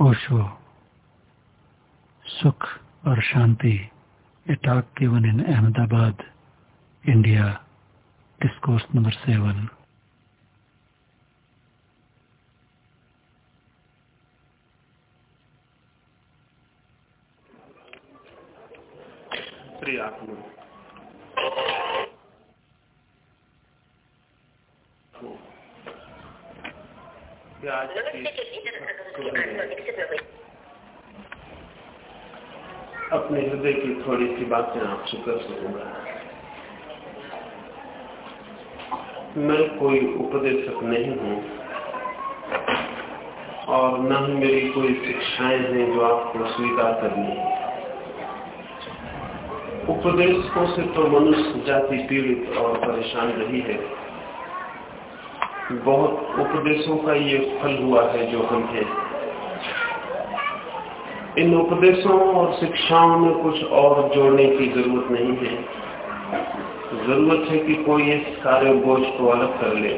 ओशो। सुख और शांति इटाक केवन in Ahmedabad India discourse number seven. प्रिया अपने हृदय की थोड़ी सी बातें आपसे कर सकूँगा मैं कोई उपदेशक नहीं हूँ। और न ही मेरी कोई शिक्षाएँ हैं जो आपको स्वीकार करनी है। उपदेशकों से तो मनुष्य जाति पीड़ित और परेशान रही है। बहुत उपदेशों का ये फल हुआ है जो हम हैं। इन उपदेशों और शिक्षाओं में कुछ और जोड़ने की ज़रूरत नहीं है। ज़रूरत है कि कोई इस कार्य बोझ को अलग कर ले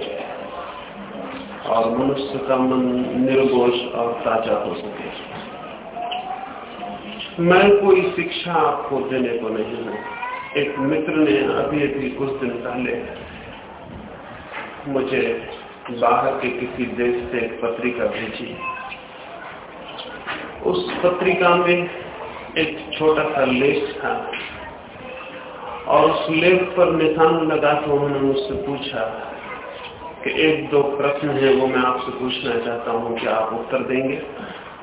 और मनुष्य का मन निर्बोझ और ताज़ा हो सके। मैं कोई शिक्षा आपको देने को नहीं हूँ। एक मित्र ने अभी अभी कुछ दिन पहले मुझे बाहर के किसी देश से एक पत्रिका भेजी। उस पत्रिका में एक छोटा सा लेख था और उस लेख पर निशान लगा तो उन्होंने मुझसे पूछा कि एक दो प्रश्न है वो मैं आपसे पूछना चाहता हूँ कि आप उत्तर देंगे?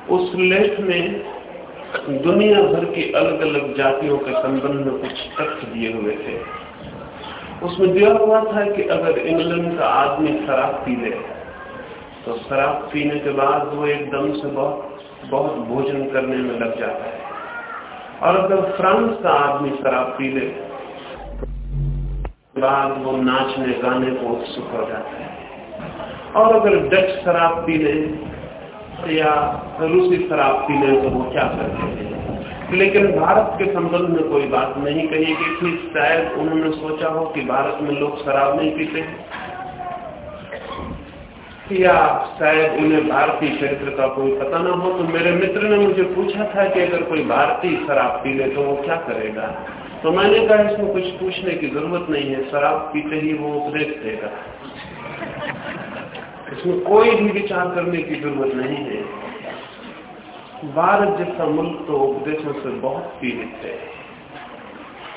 उस लेख में दुनिया भर की अलग अलग जातियों के संबंध में कुछ तथ्य दिए हुए थे। उसमें दिया हुआ था कि अगर इंग्लैंड का आदमी शराब पी ले तो शराब पीने के बाद वो एकदम से बहुत बहुत भोजन करने में लग जाता है। और अगर फ्रांस का आदमी शराब पी ले बाद वो नाचने गाने को उत्सुक हो जाता है। और अगर डच शराब पी ले या रूसी शराब पी ले तो वो क्या करते हैं लेकिन भारत के संबंध में कोई बात नहीं कही गई थी शायद उन्होंने सोचा हो कि भारत में लोग शराब नहीं पीते या शायद उन्हें भारतीय चरित्र का कोई पता ना हो तो मेरे मित्र ने मुझे पूछा था कि अगर कोई भारतीय शराब पी ले तो वो क्या करेगा? तो मैंने कहा, इसमें कुछ पूछने की ज़रूरत नहीं है, शराब पीते ही वो उपदेश देगा। इसमें कोई भी विचार करने की ज़रूरत नहीं है। भारत जैसा मुल्क तो उपदेशों से बहुत पीड़ित है।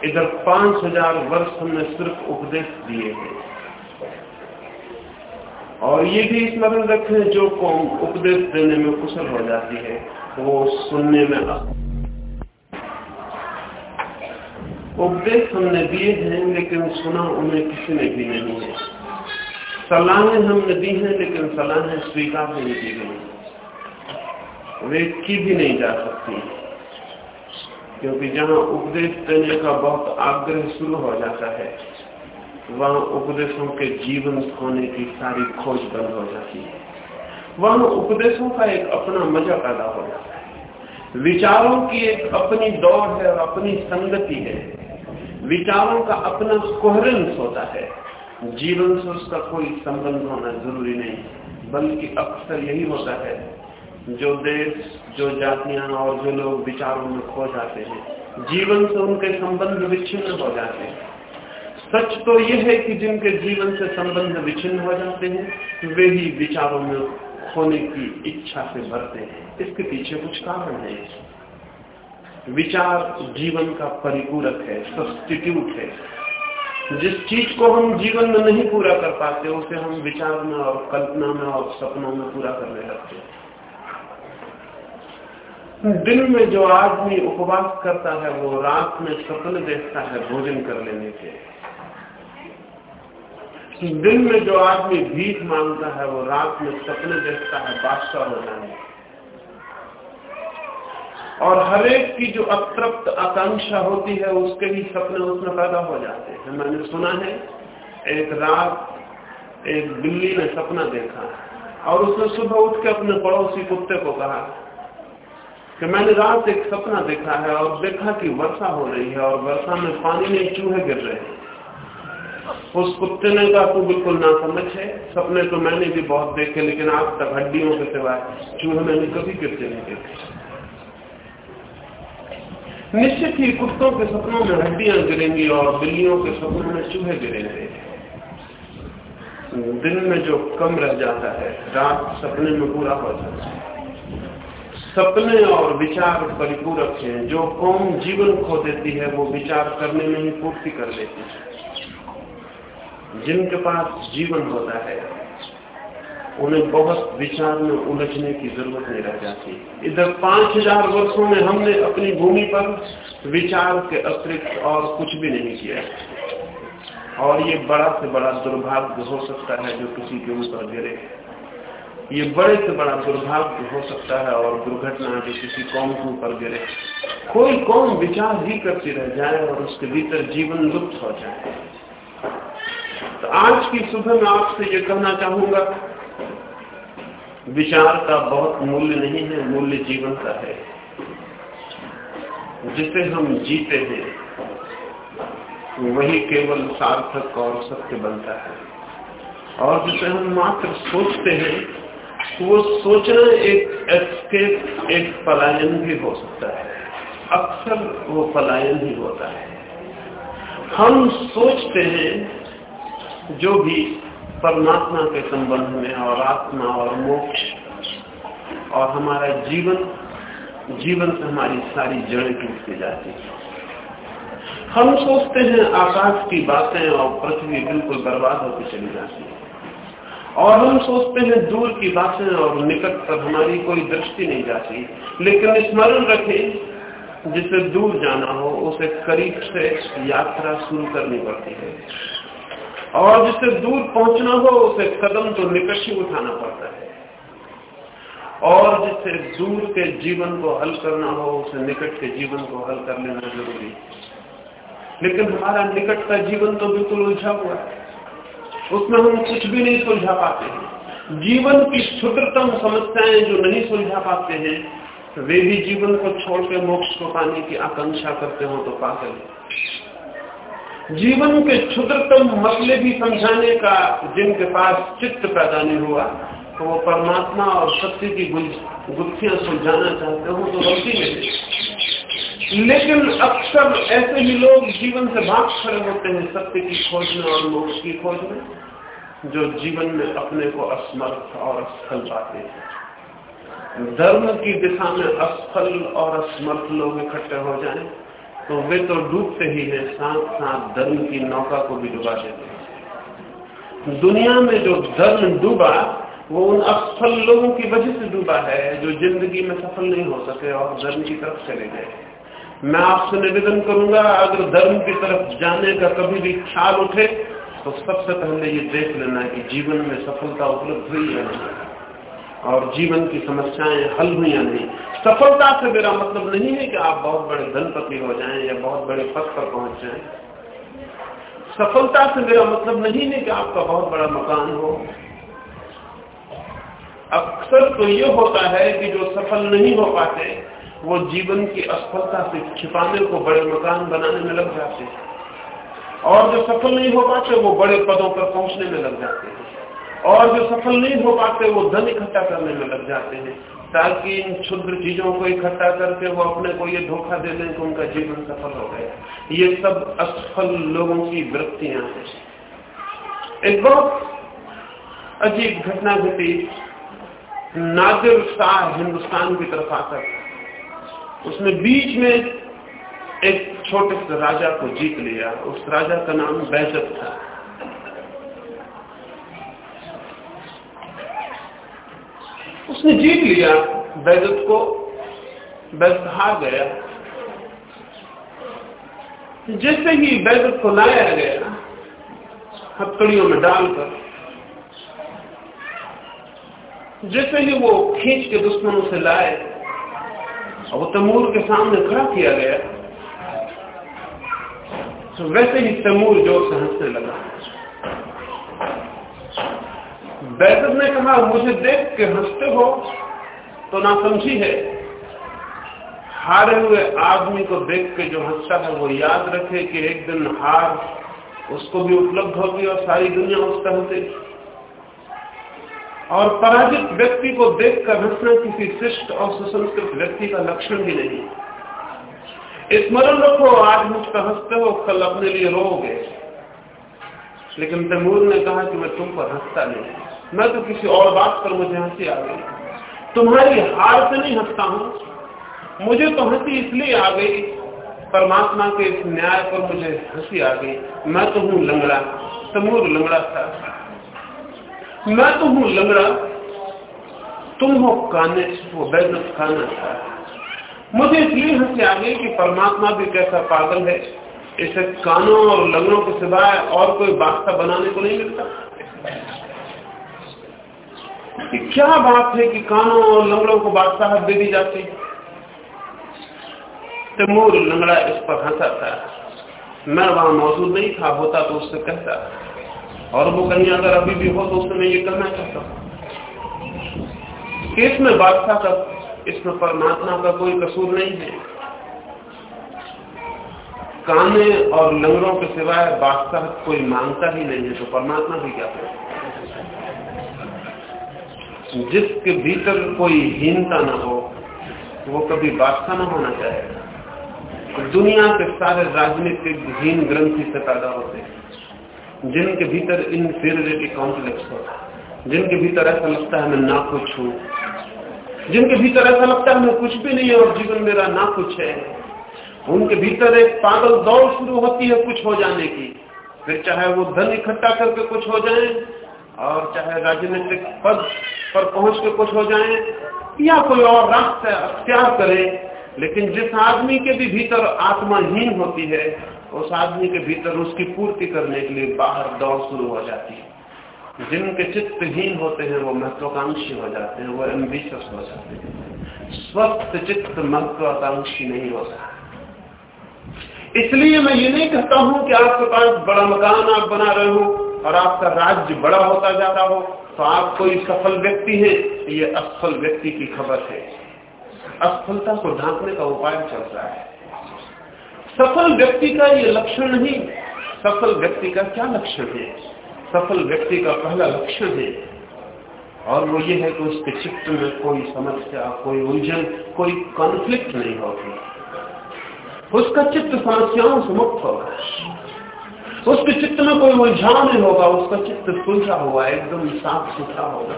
इधर पाँच हज़ार वर्ष हमने सिर्फ़ उपदेश दिए हैं। और ये भी स्मरण रखें, जो कौम उपदेश देने में कुशल हो जाती है, वो सुनने में उपदेश हमने दिए हैं, लेकिन सुना उन्हें किसी ने भी नहीं है। सलाहें हमने दी हैं, लेकिन सलाहें स्वीकार नहीं की गई। वे की भी नहीं जा सकती। क्योंकि जहाँ उपदेश देने का बहुत आग्रह शुरू हो जाता है, वहाँ उपदेशों के जीवन होने की सारी खोज बंद हो जाती है। वहाँ उपदेशों का एक अपना मज़ा पैदा हो जाता है। विचारों की एक अपनी दौड़ है और अपनी संगति है। विचारों का अपना कोहरेंस होता है। जीवन से उसका कोई संबंध होना ज़रूरी नहीं, बल्कि अक्सर यही होता है जो देश, जो जातियाँ और जो लोग विचारों में खो जाते हैं, जीवन से उनके संबंध विच्छिन्न हो जाते हैं। सच तो यह है कि जिनके जीवन से संबंध विच्छिन्न हो जाते हैं, वे ही विचारों में खोने की इच्छा से भरते हैं। इसके पीछे कुछ कारण है। विचार जीवन का परिपूरक है सब्सटीट्यूट है। जिस चीज़ को हम जीवन में नहीं पूरा कर पाते, उसे हम विचार में और कल्पना में और सपनों में पूरा करने लगते हैं। दिन में जो आदमी उपवास करता है, वो रात में सपने देखता है भोजन कर लेने के। दिन में जो आदमी भीख माँगता है, वो रात में सपने देखता है, बादशाह हो जाने। और हरेक की जो अतृप्त आकांक्षा होती है, उसके भी सपने उसमें पैदा हो जाते हैं। मैंने सुना है, एक रात एक बिल्ली ने सपना देखा और उसने सुबह उठ के अपने पड़ोसी कुत्ते को कहा कि मैंने रात एक सपना देखा है और देखा कि वर्षा हो रही है और वर्षा में पानी में चूहे गिर रहे हैं। उस कुत्ते ने कहा, तू बिल्कुल ना समझ है। सपने तो मैंने भी बहुत देखे, लेकिन आज तक हड्डियों के सिवाय चूहे मैंने कभी गिरते नहीं देखे। निश्चित ही कुत्तों के सपनों में हड्डियाँ गिरेंगी और बिल्लियों के सपनों में चूहे गिरेंगे। दिन में जो कम रह जाता है, रात सपने में पूरा हो जाता है। सपने और विचार परिपूरक हैं, जो कौम जीवन खो देती है, वो विचार करने में ही पूर्ति कर लेती है। जिनके पास जीवन होता है, उन्हें बहुत विचार में उलझने की ज़रूरत नहीं रह जाती। इधर पाँच हज़ार वर्षों में हमने अपनी भूमि पर विचार के अतिरिक्त और कुछ भी नहीं किया। और ये बड़ा से बड़ा दुर्भाग्य हो सकता है जो किसी के ऊपर गिरे। ये बड़े से बड़ा दुर्भाग्य हो सकता है और दुर्घटना जो किसी कौम के ऊपर गिरे। कोई कौम विचार ही करती रह जाए और उसके भीतर जीवन लुप्त हो जाए। तो आज की सुबह में आपसे ये कहना चाहूँगा, विचार का बहुत मूल्य नहीं है, मूल्य जीवन का है। जिसे हम जीते हैं, वही केवल सार्थक और सत्य बनता है। और जिसे हम मात्र सोचते हैं वो सोचना एक एस्केप एक पलायन भी हो सकता है। अक्सर वो पलायन ही होता है। हम सोचते हैं जो भी परमात्मा के संबंध में और आत्मा और मोक्ष और हमारा जीवन जीवन से हमारी सारी जड़ें टूटती जाती है। हम सोचते हैं आकाश की बातें और पृथ्वी बिल्कुल बर्बाद होती चली जाती है। और हम सोचते हैं दूर की बातें और निकट पर हमारी कोई दृष्टि नहीं जाती। लेकिन स्मरण रखें, जिसे दूर जाना हो, उसे करीब से यात्रा शुरू करनी पड़ती है। और जिसे दूर पहुँचना हो, उसे कदम तो निकट ही उठाना पड़ता है। और जिसे दूर के जीवन को हल करना हो, उसे निकट के जीवन को हल कर लेना ज़रूरी है। लेकिन हमारा निकट का जीवन तो बिल्कुल उलझा हुआ है। उसमें हम कुछ भी नहीं सुलझा पाते हैं। जीवन की क्षुद्रतम समस्याएँ जो नहीं सुलझा पाते हैं, वे भी जीवन को छोड़ के मोक्ष को पाने की आकांक्षा करते हो तो पागल जीवन के क्षुद्रतम मसले भी समझाने का जिनके पास चित्त पैदा नहीं हुआ तो वो परमात्मा और सत्य की गुत्थियाँ सुलझाना चाहते हो तो गलती नहीं लेकिन अक्सर ऐसे ही लोग जीवन से भाग खड़े होते हैं सत्य की खोज में और मोक्ष की खोज में। जो जीवन में अपने को असमर्थ और असफल पाते हैं। धर्म की दिशा में असफल और असमर्थ लोग इकट्ठे हो जाएँ तो वे तो डूबते ही है साथ साथ धर्म की नौका को भी डुबा देते हैं। दुनिया में जो धर्म डूबा, वो उन असफल लोगों की वजह से डूबा है, जो ज़िंदगी में सफल नहीं हो सके और धर्म की तरफ़ चले गए। मैं आपसे निवेदन करूँगा, अगर धर्म की तरफ़ जाने का कभी भी ख्याल उठे तो सबसे पहले ये देख लेना कि जीवन में सफलता उपलब्ध हुई या नहीं। और जीवन की समस्याएँ हल हुई या नहीं। सफलता से मेरा मतलब नहीं है कि आप बहुत बड़े धनपति हो जाएँ या बहुत बड़े पद पर पहुँच जाएँ। सफलता से मेरा मतलब नहीं है कि आपका बहुत बड़ा मकान हो। अक्सर तो ये होता है कि जो सफल नहीं हो पाते, वो जीवन की असफलता से छिपाने को बड़े मकान बनाने में लग जाते हैं। और जो सफल नहीं हो पाते, वो बड़े पदों पर पहुँचने में लग जाते हैं। और जो सफल नहीं हो पाते, वो धन इकट्ठा करने में लग जाते हैं। ताकि इन क्षुद्र चीज़ों को इकट्ठा करके वो अपने को ये धोखा दे दें कि उनका जीवन सफल हो गया। ये सब असफल लोगों की वृत्तियाँ हैं। एक बहुत अजीब घटना घटी। नादिर शाह हिंदुस्तान की तरफ़ आकर उसने बीच में एक छोटे से राजा को जीत लिया। उस राजा का नाम बैजत था। उसने जीत लिया। बैजत को बैजत हार गया। जैसे ही बैजत को लाया गया, हथकड़ियों में डालकर, जैसे ही वो खींच के दुश्मनों से लाए, और वो तमूर के सामने खड़ा किया गया तो वैसे ही तमूर से हंसने लगा। बैठक ने कहा, मुझे देख के हँसते हो तो ना समझी है। हारे हुए आदमी को देख के जो हंसता है, वो याद रखे कि एक दिन हार उसको भी उपलब्ध होगी और सारी दुनिया उसका हंसेगी और पराजित व्यक्ति को देखकर हंसना किसी शिष्ट और सुसंस्कृत व्यक्ति का लक्षण भी नहीं। स्मरण रखो आज मुझ पर हँसते हो कल अपने लिए रोगे लेकिन तैमूर ने कहा कि मैं तुम पर हंसता नहीं। मैं तो किसी और बात पर मुझे हँसी आ गई। तुम्हारी हार से नहीं हंसता हूँ। मुझे तो हँसी इसलिए आ गई, परमात्मा के इस न्याय पर मुझे हँसी आ गई। मैं तो हूँ लंगड़ा। तमूर लंगड़ा था। मैं तो हूँ लंगड़ा। तुम हो काने, वो बैजत खाना था। मुझे इसलिए हँसी आ गई कि परमात्मा भी कैसा पागल है। इसे कानों और लंगड़ों के सिवाय और कोई वास्ता बनाने को नहीं मिलता। कि क्या बात है कि कानों और लंगड़ों को बादशाह दे दी जाती तैमूर लंगड़ा इस पर हंसा था मैं वहाँ मौजूद नहीं था, होता तो उससे कहता। और वो कहीं अगर अभी भी हो तो उससे मैं ये कहना चाहता हूँ। इसमें बादशाह का इसमें परमात्मा का कोई कसूर नहीं है। काने और लंगड़ों के सिवाय बादशाह कोई माँगता ही नहीं है तो परमात्मा भी क्या करे जिसके भीतर कोई हीनता न हो, वो कभी बादशाह न होना चाहेगा दुनिया के सारे राजनीतिक हीन ग्रंथि से पैदा होते हैं। जिनके भीतर इनफीरियरिटी कॉम्प्लेक्स है, जिनके भीतर ऐसा लगता है, मैं ना कुछ हूँ। जिनके भीतर ऐसा लगता है, मैं कुछ भी नहीं है और जीवन मेरा ना कुछ है। उनके भीतर एक पागल दौड़ शुरू होती है कुछ हो जाने की। फिर चाहे वो धन इकट्ठा करके कुछ हो जाए और चाहे राजनीतिक पद पर पहुँच के कुछ हो जाए या कोई और रास्ता अख्तियार करे, लेकिन जिस आदमी के भी भीतर आत्माहीन होती है, उस आदमी के भीतर उसकी पूर्ति करने के लिए बाहर दौड़ शुरू हो जाती है। जिनके चित्तहीन होते हैं, वो महत्वाकांक्षी हो जाते हैं, वो एम्बिशस हो जाते हैं। स्वस्थ चित्त महत्वाकांक्षी नहीं होता इसलिए मैं ये नहीं कहता हूँ कि आपके पास बड़ा मकान आप बना रहे हो और आपका राज्य बड़ा होता जा रहा हो तो आप कोई सफल व्यक्ति है ये असफल व्यक्ति की खबर है। असफलता को ढांकने का उपाय चल रहा है। सफल व्यक्ति का ये लक्षण नहीं, सफल व्यक्ति का क्या लक्षण है? सफल व्यक्ति का पहला लक्षण है और वो ये है कि उसके चित्त में कोई समस्या, कोई उलझन, कोई कॉन्फ्लिक्ट नहीं होगी उसका चित्त समस्याओं से मुक्त होगा। उसके चित्त में कोई उलझाव नहीं होगा, उसका चित्त सुलझा हुआ, एकदम साफ़ सुथरा होगा।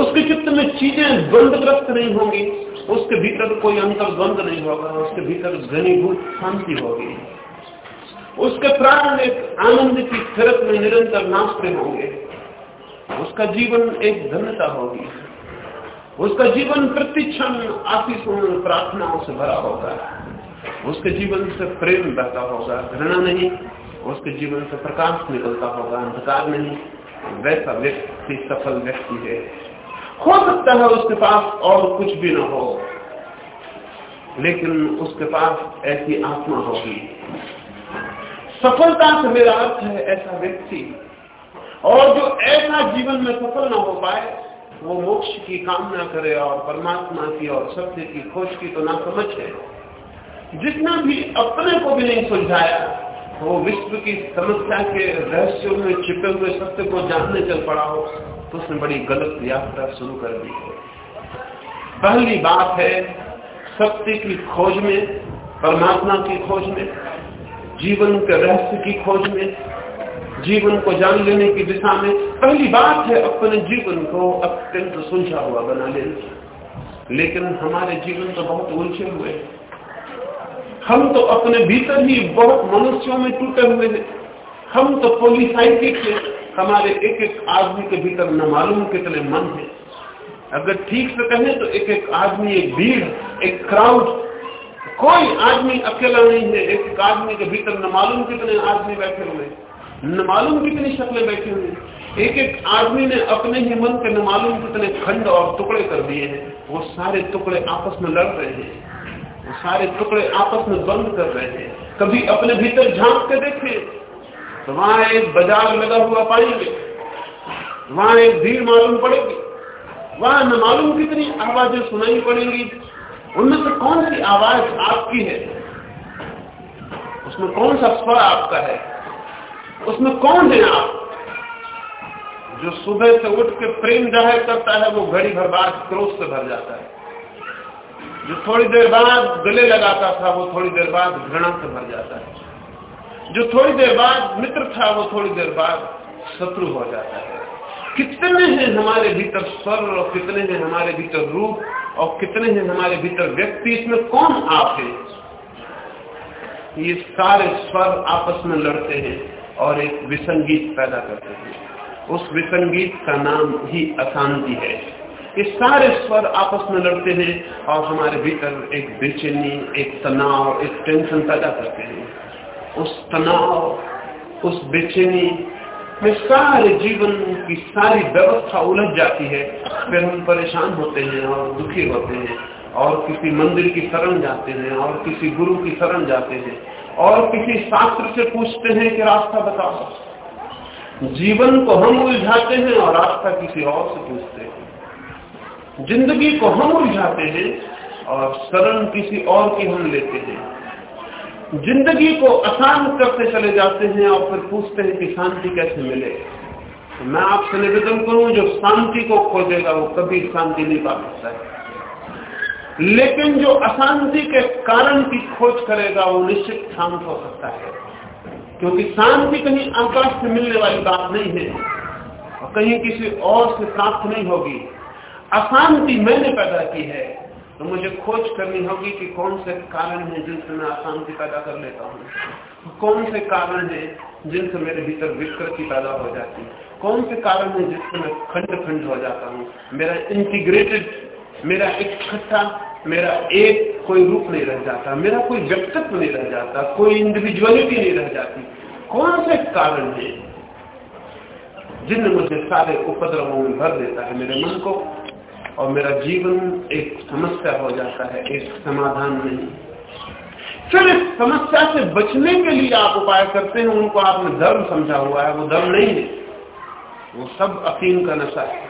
उसके चित्त में चीज़ें द्वंद्वग्रस्त नहीं होंगी, उसके भीतर कोई अंतर द्वंद नहीं होगा, उसके भीतर घनीभूत शांति होगी। उसके प्राण एक आनंद की फिरत में निरंतर नाचते होंगे। उसका जीवन एक धन्यता होगी। उसका जीवन प्रतिक्षण आशीषों प्रार्थनाओं से भरा होगा। उसके जीवन से प्रेम बहता होगा। घृणा नहीं, उसके जीवन से प्रकाश निकलता होगा। अंधकार नहीं, वैसा व्यक्ति सफल व्यक्ति है। हो सकता है उसके पास और कुछ भी ना हो, लेकिन उसके पास ऐसी आत्मा होगी। सफलता से मेरा अर्थ है ऐसा व्यक्ति। और जो ऐसा जीवन में सफल ना हो पाए, वो मोक्ष की कामना करे और परमात्मा की और सत्य की खोज की तो ना समझे जितना भी अपने को भी नहीं सुलझाया, वो विश्व की समस्या के रहस्यों में छिपे हुए सत्य को जानने चल पड़ा हो तो उसने बड़ी गलत यात्रा शुरू कर दी है। पहली बात है, सत्य की खोज में, परमात्मा की खोज में। जीवन के रहस्य की खोज में, जीवन को जान लेने की दिशा में, पहली बात है अपने जीवन को अत्यंत सुलझा हुआ बना लेना। लेकिन हमारे जीवन तो बहुत उलझे हुए हम तो अपने भीतर ही बहुत मनुष्यों में टूटे हुए हैं। हम तो पोलिसाइटिक है। हमारे एक एक आदमी के भीतर न मालूम कितने मन है। अगर ठीक से कहें तो एक एक आदमी, एक भीड़, एक क्राउड कोई आदमी अकेला नहीं है, एक आदमी के भीतर न मालूम कितने आदमी बैठे हुए न मालूम कितनी शक्लें बैठी हुई एक एक आदमी ने अपने ही मन के न मालूम कितने खंड और टुकड़े कर दिए हैं। वो सारे टुकड़े आपस में लड़ रहे हैं, वो सारे टुकड़े आपस में बंद कर रहे हैं। कभी अपने भीतर झाँक के देखे तो वहाँ एक बाज़ार लगा हुआ पाएँगे, वहाँ एक भीड़ मालूम पड़ेगी, वहाँ न मालूम कितनी आवाज़ें सुनाई पड़ेंगी। उनमें से कौन सी आवाज़ आपकी है? उसमें कौन सा स्वर आपका है? उसमें कौन है आप? जो सुबह से उठ के प्रेम ज़ाहिर करता है, वो घड़ी भर बाद क्रोध से भर जाता है। जो थोड़ी देर बाद गले लगाता था, वो थोड़ी देर बाद घृणा से भर जाता है। जो थोड़ी देर बाद मित्र था, वो थोड़ी देर बाद शत्रु हो जाता है। कितने हैं हमारे भीतर स्वर और कितने हैं हमारे भीतर रूप और कितने हैं हमारे भीतर व्यक्ति? इसमें कौन आप है? ये सारे स्वर आपस में लड़ते हैं और एक विसंगीत पैदा करते हैं। उस विसंगीत का नाम ही अशांति है। ये सारे स्वर आपस में लड़ते हैं और हमारे भीतर एक बेचैनी, एक तनाव, एक टेंशन पैदा करते हैं। उस तनाव, उस बेचैनी में सारे जीवन की सारी व्यवस्था उलझ जाती है, फिर हम परेशान होते हैं और दुखी होते हैं, और किसी मंदिर की शरण जाते हैं, और किसी गुरु की शरण जाते हैं, और किसी शास्त्र से पूछते हैं कि रास्ता बताओ। जीवन को हम उलझाते हैं और रास्ता किसी और से पूछते हैं। ज़िंदगी को हम उलझाते हैं और शरण किसी और की हम लेते हैं। ज़िंदगी को आसान करते चले जाते हैं और फिर पूछते हैं कि शांति कैसे मिले। तो मैं आपसे निवेदन करूँ, जो शांति को खोजेगा वो कभी शांति नहीं पा सकता है। लेकिन जो अशांति के कारण की खोज करेगा, वो निश्चित शांत हो सकता है। क्योंकि शांति कहीं आकाश से मिलने वाली बात नहीं है, और कहीं किसी और से प्राप्त नहीं होगी। अशांति मैंने पैदा की है तो मुझे खोज करनी होगी कि कौन से कारण है जिनसे मैं अशांति पैदा कर लेता हूँ। कौन से कारण है जिनसे मेरे भीतर विकृति पैदा हो जाती है? कौन से कारण है जिससे मैं खंड खंड हो जाता हूँ? मेरा इंटीग्रेटेड मेरा इकट्ठा, मेरा एक कोई रूप नहीं रह जाता, मेरा कोई व्यक्तित्व नहीं रह जाता, कोई इंडिविजुअलिटी नहीं रह जाती। कौन से कारण है जिन मुझे सारे उपद्रवों में भर देता है मेरे मन को? और मेरा जीवन एक समस्या हो जाता है, एक समाधान नहीं। फिर इस समस्या से बचने के लिए आप उपाय करते हैं, उनको आपने धर्म समझा हुआ है, वो धर्म नहीं है। वो सब अफीम का नशा है।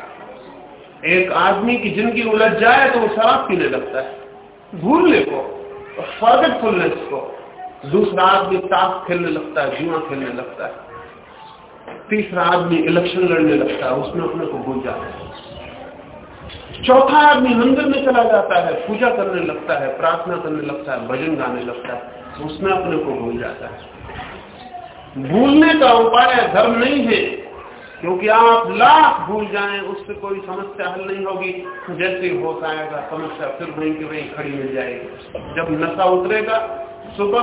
एक आदमी की ज़िंदगी उलझ जाए तो वो शराब पीने लगता है। भूलने को फॉरगेटफुलनेस को दूसरा आदमी ताश खेलने लगता है, जुआ खेलने लगता है। तीसरा आदमी इलेक्शन लड़ने लगता है, उसमें अपने को भूल जाता है। चौथा आदमी मंदिर में चला जाता है, पूजा करने लगता है, प्रार्थना करने लगता है, भजन गाने लगता है तो उसमें अपने को भूल जाता है। भूलने का उपाय धर्म नहीं है, क्योंकि आप लाख भूल जाएँ, उससे कोई समस्या हल नहीं होगी। जैसे ही होश आएगा, समस्या फिर वहीं की वहीं खड़ी मिल जाएगी। जब नशा उतरेगा, सुबह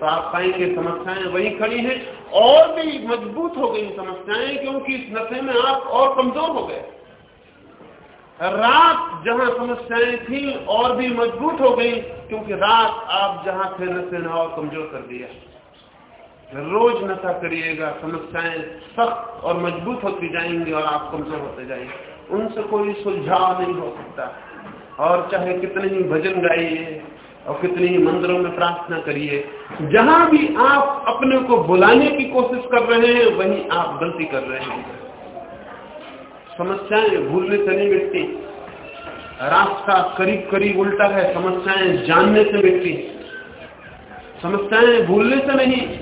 तो आप पाएँगे समस्याएँ वहीं खड़ी हैं, और भी मज़बूत हो गई समस्याएँ, क्योंकि इस नशे में आप और कमज़ोर हो गए। रात जहाँ समस्याएँ थी और भी मज़बूत हो गई, क्योंकि रात आप जहाँ थे नशे और कमज़ोर कर दिया। रोज नशा करिएगा, समस्याएँ सख्त और मज़बूत होती जाएँगी और आप कमज़ोर होते जाएँगे। उनसे कोई सुलझाव नहीं हो सकता। और चाहे कितने ही भजन गाइए और कितनी ही मंदिरों में प्रार्थना करिए, जहाँ भी आप अपने को बुलाने की कोशिश कर रहे हैं, वहीं आप गलती कर रहे हैं। समस्याएँ भूलने से नहीं मिटती। रास्ता करीब करीब उल्टा है, समस्याएँ जानने से मिटती। समस्याएँ भूलने से नहीं,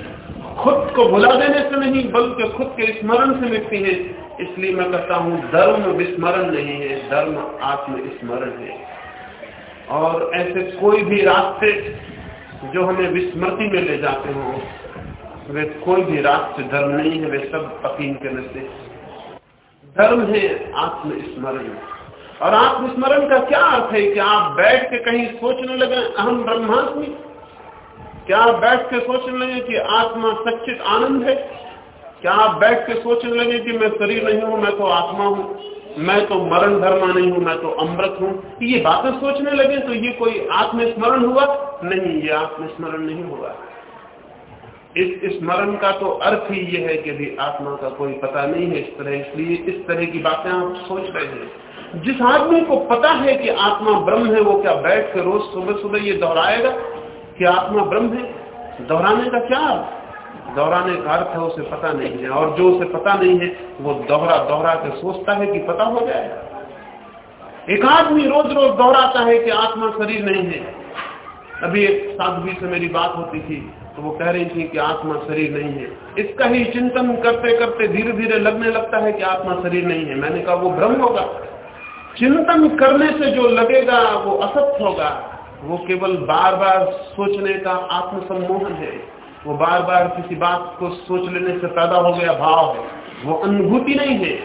खुद को भुला देने से नहीं, बल्कि खुद के स्मरण से मिटती है। इसलिए मैं कहता हूँ, धर्म विस्मरण नहीं है, धर्म आत्मस्मरण है। और ऐसे कोई भी रास्ते जो हमें विस्मृति में ले जाते हो, वे कोई भी रास्ते, धर्म नहीं है, वे सब अफीम के नशे धर्म है आत्मस्मरण। और आत्मस्मरण का क्या अर्थ है कि आप बैठ के कहीं सोचने लगे, अहम ब्रह्मास्मि। क्या आप बैठ के सोचने लगे कि आत्मा सच्चित आनंद है? क्या आप बैठ के सोचने लगे कि मैं शरीर नहीं हूँ, मैं तो आत्मा हूँ? मैं तो मरण धर्मा नहीं हूँ, मैं तो अमृत हूँ। ये बातें सोचने लगे तो ये कोई आत्मस्मरण हुआ? नहीं, ये आत्मस्मरण नहीं हुआ। इस स्मरण का तो अर्थ ही ये है कि भी आत्मा का कोई पता नहीं है इस तरह, इसलिए इस तरह की बातें आप सोच रहे हैं। जिस आदमी को पता है कि आत्मा ब्रह्म है, वो क्या बैठ के रोज सुबह सुबह ये दोहराएगा कि आत्मा ब्रह्म है? दोहराने का क्या अर्थ? दोहराने का अर्थ है, उसे पता नहीं है, और जो उसे पता नहीं है, वो दोहरा दोहरा के सोचता है कि पता हो जाएगा। एक आदमी रोज रोज दोहराता है कि आत्मा शरीर नहीं है। अभी एक साधवी से मेरी बात होती थी तो वो कह रही थी कि आत्मा शरीर नहीं है। इसका ही चिंतन करते करते धीरे धीरे लगने लगता है कि आत्मा शरीर नहीं है। मैंने कहा, वो भ्रम होगा। चिंतन करने से जो लगेगा, वो असत्य होगा। वो केवल बार बार सोचने का आत्मसम्मोहन है। वो बार बार किसी बात को सोच लेने से पैदा हो गया भाव है। वो अनुभूति नहीं है।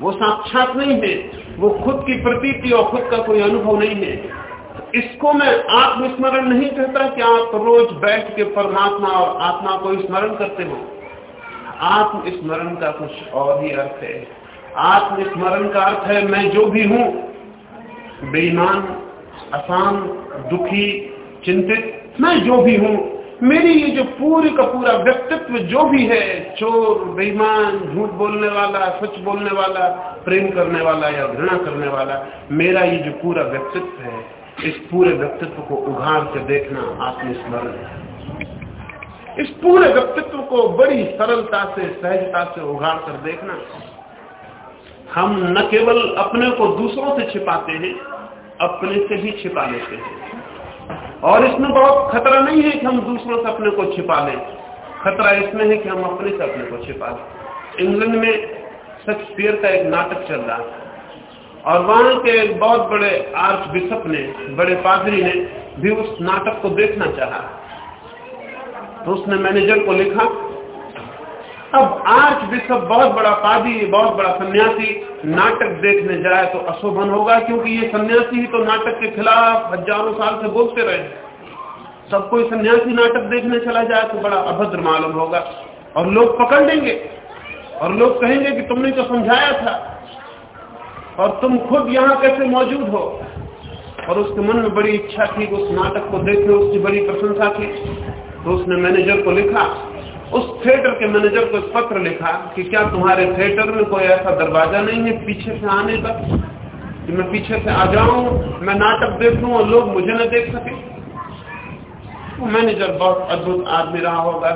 वो साक्षात नहीं है। वो खुद की प्रतीति और खुद का कोई अनुभव नहीं है। इसको मैं आत्मस्मरण नहीं कहता कि आप रोज बैठ के परमात्मा और आत्मा को स्मरण करते हो। आत्मस्मरण का कुछ और ही अर्थ है। आत्मस्मरण का अर्थ है, मैं जो भी हूँ, बेईमान आसान दुखी, चिंतित, मैं जो भी हूँ, मेरी ये जो पूरी का पूरा व्यक्तित्व जो भी है, चोर, बेईमान, झूठ बोलने वाला, सच बोलने वाला, प्रेम करने वाला या घृणा करने वाला, मेरा ये जो पूरा व्यक्तित्व है इस पूरे व्यक्तित्व को उघाड़ के देखना आत्मस्मरण है। इस पूरे व्यक्तित्व को बड़ी सरलता से, सहजता से उघाड़ कर देखना। हम न केवल अपने को दूसरों से छिपाते हैं, अपने से भी छिपा लेते हैं। और इसमें बहुत खतरा नहीं है कि हम दूसरों से अपने को छिपा लें। खतरा इसमें है कि हम अपने से अपने को छिपा लें। इंग्लैंड में शेक्सपियर का एक नाटक चल रहा था। और वहाँ के एक बहुत बड़े आर्च बिशप ने, बड़े पादरी ने भी उस नाटक को देखना चाहा। तो उसने मैनेजर को लिखा, अब आर्च बिशप बहुत बड़ा पादी, बहुत बड़ा सन्यासी नाटक देखने जाए तो अशोभन होगा, क्योंकि ये सन्यासी ही तो नाटक के खिलाफ हज़ारों साल से बोलते रहे सब कोई सन्यासी नाटक देखने चला जाए तो बड़ा अभद्र मालूम होगा। और लोग पकड़ लेंगे, और लोग कहेंगे कि तुमने तो समझाया था। और तुम खुद यहाँ कैसे मौजूद हो? और उसके मन में बड़ी इच्छा थी उस नाटक को देखे उसकी बड़ी प्रशंसा थी। तो उसने मैनेजर को लिखा, उस थिएटर के मैनेजर को पत्र लिखा कि क्या तुम्हारे थिएटर में कोई ऐसा दरवाज़ा नहीं है पीछे से आने का? कि मैं पीछे से आ जाऊँ, मैं नाटक देख लू और लोग मुझे न देख सके। वो मैनेजर बहुत अद्भुत आदमी रहा होगा।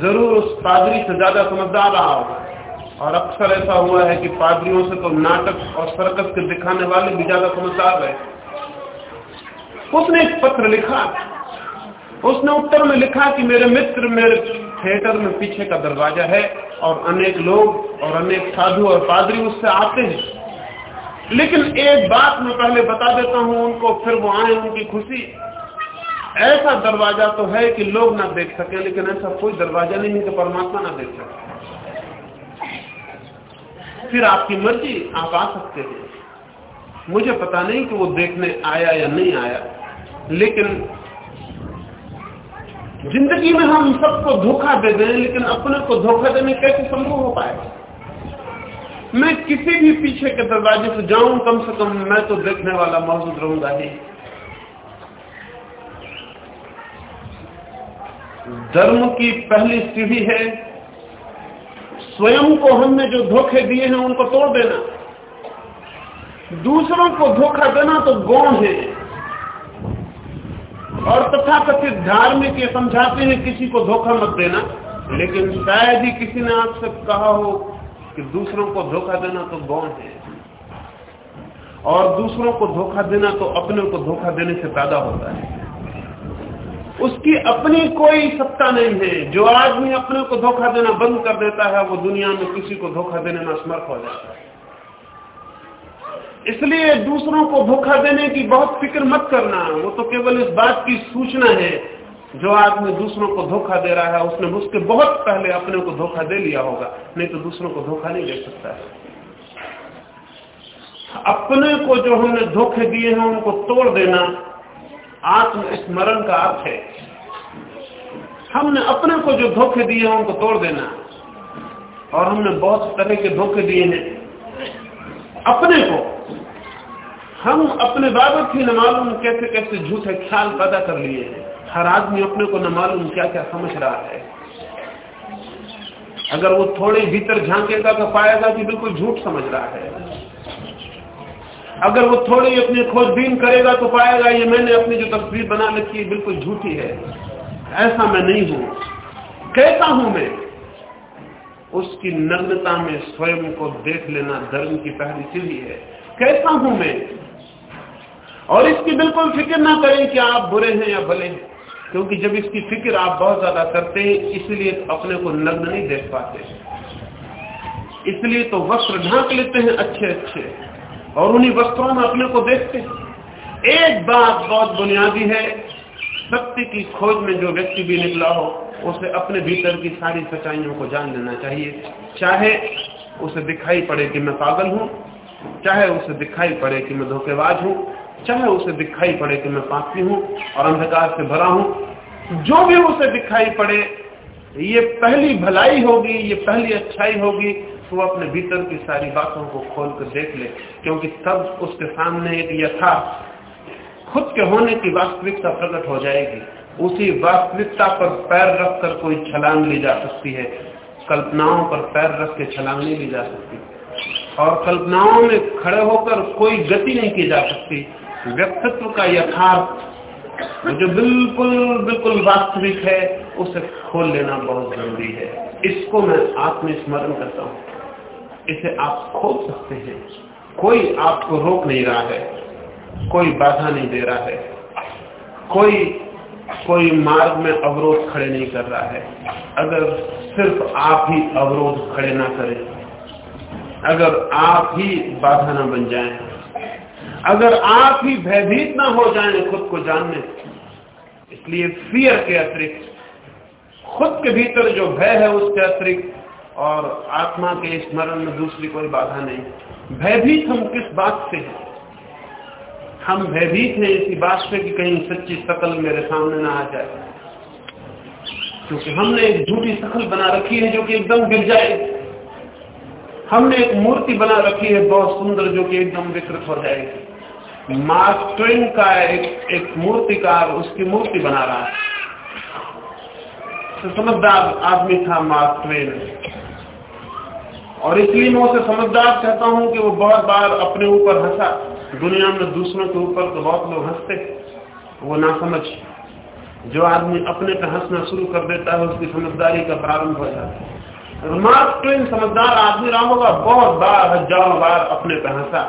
ज़रूर उस पादरी से ज़्यादा समझदार रहा होगा। और अक्सर ऐसा हुआ है कि पादरियों से तो नाटक और सर्कस के दिखाने वाले भी ज़्यादा समझदार रहे। उसने एक पत्र लिखा। उसने उत्तर में लिखा कि मेरे मित्र मेरे थिएटर में पीछे का दरवाज़ा है और अनेक लोग और अनेक साधु और पादरी उससे आते हैं। लेकिन एक बात मैं पहले बता देता हूँ, उनको फिर वो आए, उनकी खुशी। ऐसा दरवाज़ा तो है कि लोग ना देख सके, लेकिन ऐसा कोई दरवाज़ा नहीं है कि परमात्मा ना देख सके। फिर आपकी मर्ज़ी, आप आ सकते हैं। मुझे पता नहीं कि वो देखने आया या नहीं आया, लेकिन ज़िंदगी में हम सबको धोखा दे दें, लेकिन अपने को धोखा देने कैसे संभव हो पाए? मैं किसी भी पीछे के दरवाजे से जाऊँ, कम से कम मैं तो देखने वाला मौजूद रहूँगा ही। धर्म की पहली सीढ़ी है स्वयं को हमने जो धोखे दिए हैं, उनको तोड़ देना। दूसरों को धोखा देना तो गौण है। और तथा कथित धार्मिक ये समझाते हैं, किसी को धोखा मत देना। लेकिन शायद ही किसी ने आपसे कहा हो कि दूसरों को धोखा देना तो गौण है। और दूसरों को धोखा देना तो अपने को धोखा देने से पैदा होता है। उसकी अपनी कोई सत्ता नहीं है। जो आदमी अपने को धोखा देना बंद कर देता है, वो दुनिया में किसी को धोखा देने में असमर्थ हो जाता है। इसलिए दूसरों को धोखा देने की बहुत फ़िक्र मत करना। वो तो केवल इस बात की सूचना है, जो आदमी दूसरों को धोखा दे रहा है, उसने उसके बहुत पहले अपने को धोखा दे लिया होगा, नहीं तो दूसरों को धोखा नहीं दे सकता है। अपने को जो हमने धोखे दिए हैं, उनको तोड़ देना आत्मस्मरण का अर्थ है। हमने अपने को जो धोखे दिए उनको तोड़ देना। और हमने बहुत तरह के धोखे दिए हैं। अपने को। हम अपने बाबत ही न मालूम कैसे कैसे झूठे ख्याल पैदा कर लिए हैं। हर आदमी अपने को न मालूम क्या क्या समझ रहा है। अगर वो थोड़े भीतर झांकेगा तो पाएगा कि बिल्कुल झूठ समझ रहा है। अगर वो थोड़ी अपनी खोजबीन करेगा तो पाएगा, ये मैंने अपनी जो तस्वीर बना रखी है, बिल्कुल झूठी है। ऐसा मैं नहीं हूँ। कैसा हूँ मैं, उसकी नग्नता में स्वयं को देख लेना धर्म की पहली सीढ़ी है। कैसा हूँ मैं, और इसकी बिल्कुल फ़िक्र ना करें कि आप बुरे हैं या भले हैं, क्योंकि जब इसकी फ़िक्र आप बहुत ज़्यादा करते हैं, इसलिए अपने को नग्न नहीं देख पाते। इसलिए तो वस्त्र ढांक लेते हैं अच्छे अच्छे और उन्हीं वस्त्रों में अपने को देखते हैं। एक बात बहुत बुनियादी है सत्य की खोज में जो व्यक्ति भी निकला हो, उसे अपने भीतर की सारी सच्चाइयों को जान लेना चाहिए। चाहे उसे दिखाई पड़े कि मैं पागल हूँ, चाहे उसे दिखाई पड़े कि मैं धोखेबाज हूँ, चाहे उसे दिखाई पड़े कि मैं पापी हूँ और अंधकार से भरा हूँ, जो भी उसे दिखाई पड़े, ये पहली भलाई होगी, ये पहली अच्छाई होगी वो अपने भीतर की सारी बातों को खोल कर देख ले, क्योंकि तब उसके सामने एक यथा खुद के होने की वास्तविकता प्रकट हो जाएगी। उसी वास्तविकता पर पैर रखकर कोई छलांग ली जा सकती है। कल्पनाओं पर पैर रख के छलांग नहीं ली जा सकती। और कल्पनाओं में खड़े होकर कोई गति नहीं की जा सकती। व्यक्तित्व का यथार्थ जो बिल्कुल बिल्कुल वास्तविक है, उसे खोल लेना बहुत ज़रूरी है। इसको मैं आत्मस्मरण करता हूँ। इसे आप खोल सकते हैं। कोई आपको रोक नहीं रहा है, कोई बाधा नहीं दे रहा है, कोई कोई मार्ग में अवरोध खड़े नहीं कर रहा है। अगर सिर्फ़ आप ही अवरोध खड़े ना करें, अगर आप ही बाधा ना बन जाएँ, अगर आप ही भयभीत ना हो जाए खुद को जानने, इसलिए फियर के अतिरिक्त, खुद के भीतर जो भय है उसके अतिरिक्त और आत्मा के स्मरण में दूसरी कोई बाधा नहीं। भयभीत हम किस बात से हैं? हम भयभीत हैं इसी बात से कि कहीं सच्ची शकल मेरे सामने ना आ जाए। क्योंकि हमने एक झूठी शकल बना रखी है जो कि एकदम गिर जाए। हमने एक मूर्ति बना रखी है बहुत सुंदर जो कि एकदम विकृत हो जाएगी। मार्क ट्वेन का एक एक मूर्तिकार उसकी मूर्ति बना रहा है। तो समझदार आदमी था मार्क ट्वेन। और इसलिए मैं उसे समझदार कहता हूँ कि वो बहुत बार अपने ऊपर हंसा। दुनिया में दूसरों के ऊपर तो बहुत लोग हँसते वो ना समझ। जो आदमी अपने पे हंसना शुरू कर देता है, उसकी समझदारी का प्रारंभ हो जाता है। मार्क ट्वेन समझदार आदमी रहा होगा, बहुत बार, हज़ारों बार अपने पे हंसा।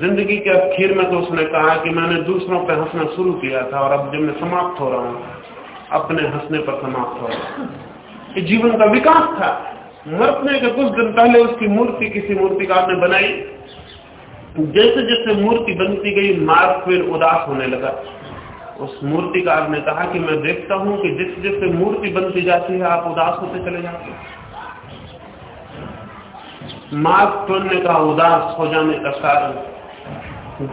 ज़िंदगी के अखीर में तो उसने कहा कि मैंने दूसरों पर हंसना शुरू किया था और अब जब मैं समाप्त हो रहा हूँ, अपने हंसने पर समाप्त हो रहा हूँ। जीवन का विकास था। मरने के कुछ दिन पहले उसकी मूर्ति किसी मूर्तिकार ने बनाई। जैसे जैसे मूर्ति बनती गई, मार्ग फिर उदास होने लगा। उस मूर्तिकार ने कहा कि मैं देखता हूँ कि जिस जैसे मूर्ति बनती जाती है, आप उदास होते चले जाते हैं। मार्ग ने कहा उदास हो जाने का कारण,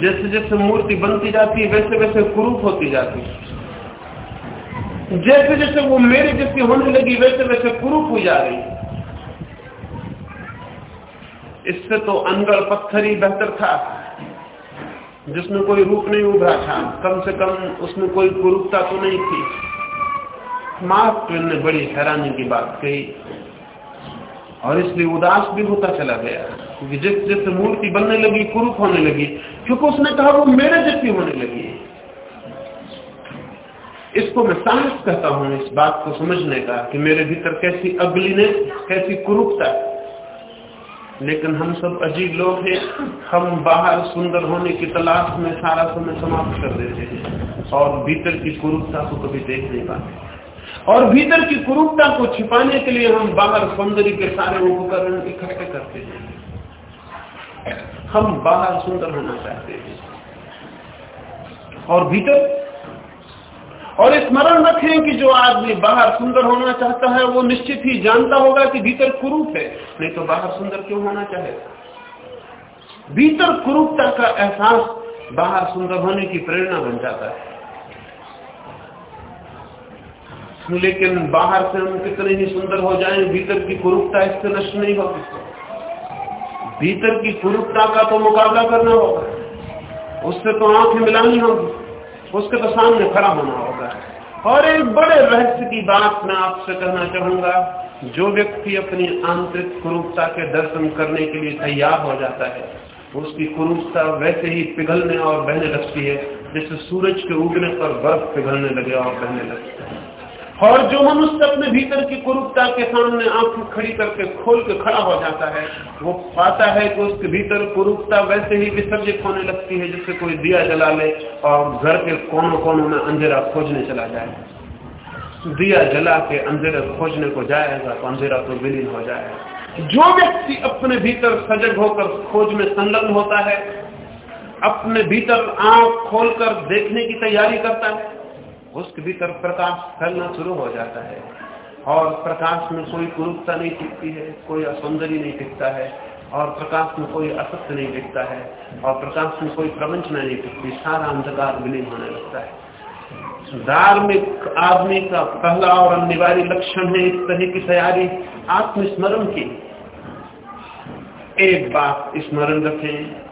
जैसे जैसे मूर्ति बनती जाती है, वैसे वैसे कुरूप होती जाती है। जैसे जैसे वो मेरे जैसी होने लगी, वैसे वैसे कुरूप हो जा रही इससे तो अनगढ़ पत्थर ही बेहतर था। जिसमें कोई रूप नहीं उभरा था। कम से कम उसमें कोई कुरूपता तो नहीं थी। मार्क ने बड़ी हैरानी की बात कही। और इसलिए उदास भी होता चला गया क्योंकि जिस जिस मूर्ति बनने लगी, कुरूप होने लगी, क्योंकि उसने कहा वो मेरे जैसी होने लगी इसको मैं साहस कहता हूँ इस बात को समझने का कि मेरे भीतर कैसी अगली ने कैसी कुरूपता लेकिन हम सब अजीब लोग हैं। हम बाहर सुंदर होने की तलाश में सारा समय समाप्त कर देते हैं और भीतर की कुरूपता को कभी देख नहीं पाते। और भीतर की कुरूपता को छिपाने के लिए हम बाहर सौंदर्य के सारे उपकरण इकट्ठे करते हैं। हम बाहर सुंदर होना चाहते हैं। और भीतर और स्मरण रखें कि जो आदमी बाहर सुंदर होना चाहता है, वो निश्चित ही जानता होगा कि भीतर कुरूप है। नहीं तो बाहर सुंदर क्यों होना चाहेगा? भीतर कुरूपता का एहसास बाहर सुंदर होने की प्रेरणा बन जाता है। लेकिन बाहर से हम कितने ही सुंदर हो जाएँ, भीतर की कुरूपता इससे नष्ट नहीं होगी भीतर की कुरूपता का तो मुकाबला करना होगा। उससे तो आँखें मिलानी होगी, उसके तो सामने खड़ा होना होगा। और एक बड़े रहस्य की बात मैं आपसे कहना चाहूँगा। जो व्यक्ति अपनी आंतरिक कुरूपता के दर्शन करने के लिए तैयार हो जाता है, उसकी कुरूपता वैसे ही पिघलने और बहने लगती है, जैसे सूरज के उगने पर बर्फ़ पिघलने लगे और बहने लगती है। और जो मनुष्य अपने भीतर की कुरूपता के सामने आँख खड़ी करके खोल के खड़ा हो जाता है, वो पाता है कि उसके भीतर कुरूपता वैसे ही विसर्जित होने लगती है जैसे कोई दिया जला ले और घर के कोनों कोनों में अंधेरा खोजने चला जाए। दिया जला के अंधेरा खोजने को जाएगा तो अंधेरा तो विलीन हो जाएगा। जो व्यक्ति अपने भीतर सजग होकर खोज में संलग्न होता है, अपने भीतर आँख खोलकर देखने की तैयारी करता है उसके भीतर प्रकाश फैलना शुरू हो जाता है। और प्रकाश में कोई कुरूपता नहीं टिकती है, कोई असौंदर्य नहीं टिकता है, और प्रकाश में कोई असत्य नहीं टिकता है, और प्रकाश में कोई प्रवंचना नहीं टिकती, सारा अंधकार विलीन होने लगता है। धार्मिक आदमी का पहला और अनिवार्य लक्षण है इस तरह की तैयारी आत्मस्मरण की। एक बात स्मरण रखें,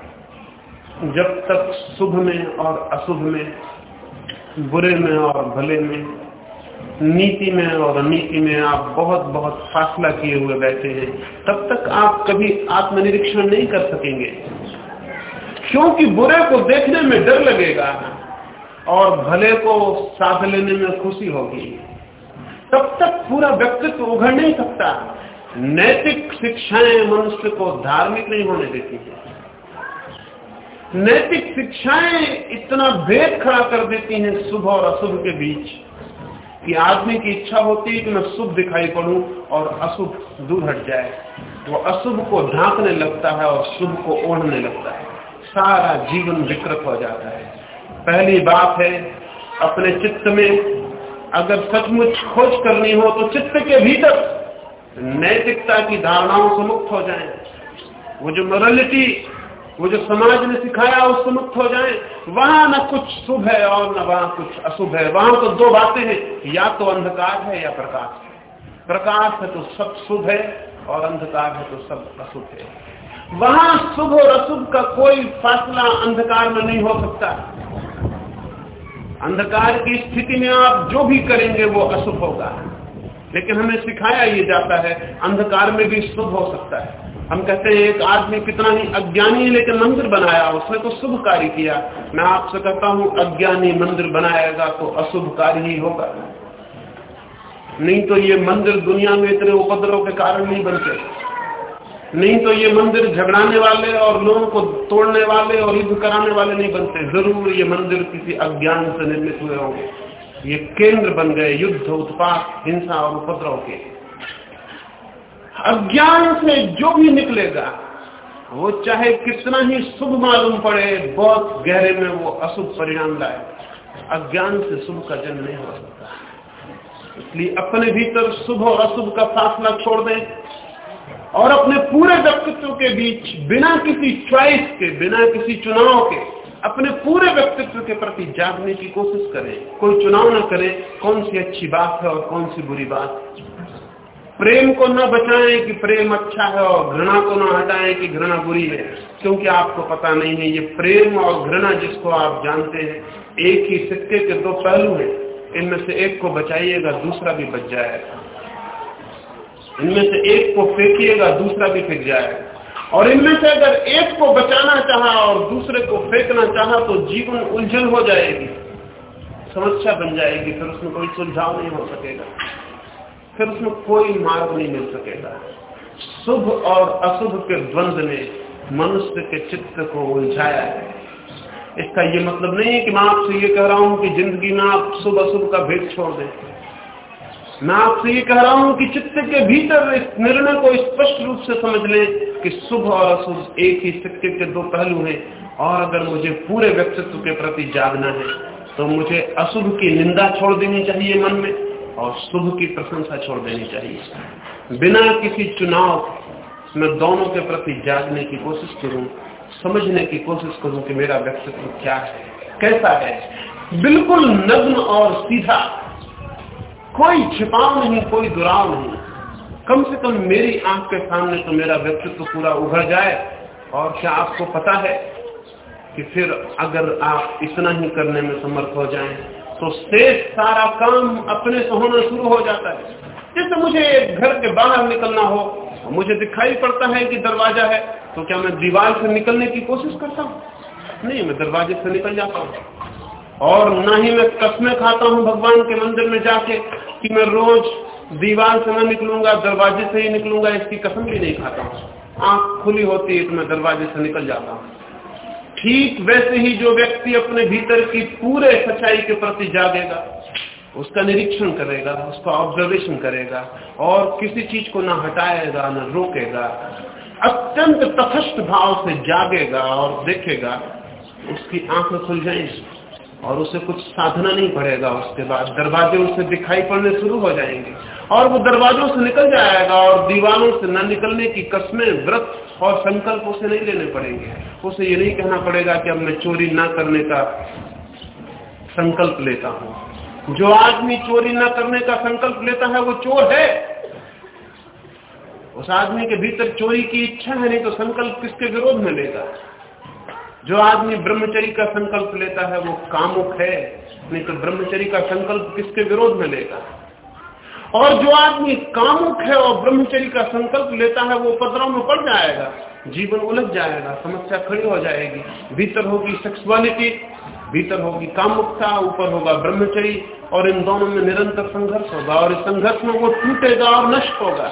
जब तक शुभ में और अशुभ में बुरे में और भले में, नीति में और अनीति में आप बहुत बहुत फासला किए हुए बैठे हैं। तब तक आप कभी आत्मनिरीक्षण नहीं कर सकेंगे। क्योंकि बुरे को देखने में डर लगेगा और भले को साथ लेने में खुशी होगी। तब तक पूरा व्यक्तित्व उघड़ नहीं सकता। नैतिक शिक्षाएँ मनुष्य को धार्मिक नहीं होने देती है। नैतिक शिक्षाएँ इतना भेद खड़ा कर देती हैं शुभ और अशुभ के बीच कि आदमी की इच्छा होती है कि मैं शुभ दिखाई पड़ूं और अशुभ दूर हट जाए। वो अशुभ को ढांकने लगता है और शुभ को ओढ़ने लगता है। सारा जीवन विकृत हो जाता है। पहली बात है, अपने चित्त में अगर सचमुच खोज करनी हो तो चित्त के भीतर नैतिकता की धारणाओं से मुक्त हो जाए। वो जो मोरलिटी वो जो समाज ने सिखाया उससे मुक्त हो जाए। वहाँ न कुछ शुभ है और न वहाँ कुछ अशुभ है। वहाँ तो दो बातें हैं, या तो अंधकार है या प्रकाश है। प्रकाश है तो सब शुभ है और अंधकार है तो सब अशुभ है। वहाँ शुभ और अशुभ का कोई फासला अंधकार में नहीं हो सकता। अंधकार की स्थिति में आप जो भी करेंगे, वो अशुभ होगा। लेकिन हमें सिखाया ये जाता है, अंधकार में भी शुभ हो सकता है। हम कहते हैं, एक आदमी कितना ही अज्ञानी है लेकिन मंदिर बनाया, उसने तो शुभ कार्य किया। मैं आपसे कहता हूँ, अज्ञानी मंदिर बनाएगा तो अशुभ कार्य ही होगा। नहीं तो ये मंदिर दुनिया में इतने उपद्रव के कारण नहीं बनते। नहीं तो ये मंदिर झगड़ाने वाले और लोगों को तोड़ने वाले और युद्ध कराने वाले नहीं बनते। ज़रूर ये मंदिर किसी अज्ञान से निर्मित हुए होंगे। ये केंद्र बन गए, युद्ध, उत्पात, हिंसा और उपद्रव के। अज्ञान से जो भी निकलेगा, वो चाहे कितना ही शुभ मालूम पड़े, बहुत गहरे में वो अशुभ परिणाम लाए। अज्ञान से शुभ का जन्म नहीं हो सकता। इसलिए अपने भीतर शुभ और अशुभ का फासला छोड़ दें और अपने पूरे व्यक्तित्व के बीच, बिना किसी च्वाइस के, बिना किसी चुनाव के, अपने पूरे व्यक्तित्व के प्रति जागने की कोशिश करें। कोई चुनाव न करें, कौन सी अच्छी बात है और कौन सी बुरी बात। प्रेम को न बचाएँ कि प्रेम अच्छा है और घृणा को न हटाएँ कि घृणा बुरी है। क्योंकि आपको पता नहीं है, ये प्रेम और घृणा जिसको आप जानते हैं, एक ही सिक्के के दो पहलू हैं। इनमें से एक को बचाइएगा, दूसरा भी बच जाएगा। इनमें से एक को फेंकिएगा, दूसरा भी फेंक जाएगा। और इनमें से अगर एक को बचाना चाहा और दूसरे को फेंकना चाहा तो जीवन उलझन हो जाएगी। समस्या बन जाएगी, फिर उसमें कोई सुलझाव नहीं हो सकेगा। फिर उसमें कोई मार्ग नहीं मिल सकेगा। शुभ और अशुभ के द्वंद ने मनुष्य के चित्त को उलझाया है। इसका ये मतलब नहीं है कि मैं आपसे ये कह रहा हूँ कि ज़िंदगी में आप शुभ अशुभ का भेद छोड़ दें। मैं आपसे ये कह रहा हूँ कि चित्त के भीतर इस निर्णय को स्पष्ट रूप से समझ लें कि शुभ और अशुभ एक ही सिक्के के दो पहलू हैं और अगर मुझे पूरे व्यक्तित्व के प्रति जागना है तो मुझे अशुभ की निंदा छोड़ देनी चाहिए मन में। और शुभ की प्रशंसा छोड़ देनी चाहिए बिना किसी चुनाव में दोनों के प्रति जागने की कोशिश करूँ, समझने की कोशिश करूँ कि मेरा व्यक्तित्व क्या है, कैसा है। बिल्कुल नग्न और सीधा, कोई छिपाव नहीं, कोई दुराव नहीं। कम से कम मेरी आँख के सामने तो मेरा व्यक्तित्व पूरा उभर जाए। और क्या आपको पता है कि फिर अगर आप इतना ही करने में समर्थ हो जाएँ तो शेष सारा काम अपने से होना शुरू हो जाता है। जैसे मुझे घर के बाहर निकलना हो, मुझे दिखाई पड़ता है कि दरवाज़ा है तो क्या मैं दीवार से निकलने की कोशिश करता हूँ? नहीं, मैं दरवाजे से निकल जाता हूँ। और ना ही मैं कस्में खाता हूँ भगवान के मंदिर में जाके कि मैं रोज दीवार से न निकलूँगा, दरवाजे से ही निकलूँगा, इसकी कसम भी नहीं खाता हूँ। आँख खुली होती है तो मैं दरवाजे से निकल जाता हूँ। ठीक वैसे ही जो व्यक्ति अपने भीतर की पूरे सच्चाई के प्रति जागेगा, उसका निरीक्षण करेगा, उसका ऑब्जर्वेशन करेगा और किसी चीज़ को ना हटाएगा, ना रोकेगा, अत्यंत तथस्थ भाव से जागेगा और देखेगा, उसकी आँखें खुल जाएँगी और उसे कुछ साधना नहीं पड़ेगा, उसके बाद दरवाजे उसे दिखाई पड़ने शुरू हो जाएँगे। और वो दरवाजों से निकल जाएगा और दीवारों से न निकलने की कस्में, व्रत और संकल्प उसे नहीं लेने पड़ेंगे। उसे ये नहीं कहना पड़ेगा कि अब मैं चोरी ना करने का संकल्प लेता हूँ। जो आदमी चोरी ना करने का संकल्प लेता है, वो चोर है। उस आदमी के भीतर चोरी की इच्छा है, नहीं तो संकल्प किसके विरोध में लेगा? जो आदमी ब्रह्मचरी का संकल्प लेता है, वो कामुक है, नहीं तो ब्रह्मचरी का संकल्प किसके विरोध में लेगा? और जो आदमी कामुक है और ब्रह्मचर्य का संकल्प लेता है, वो उपद्रव में पड़ जाएगा। जीवन उलझ जाएगा, समस्या खड़ी हो जाएगी। भीतर होगी सेक्सुअलिटी भीतर होगी कामुकता, ऊपर होगा ब्रह्मचरी और इन दोनों में निरंतर संघर्ष होगा और इस संघर्ष में वो टूटेगा और नष्ट होगा।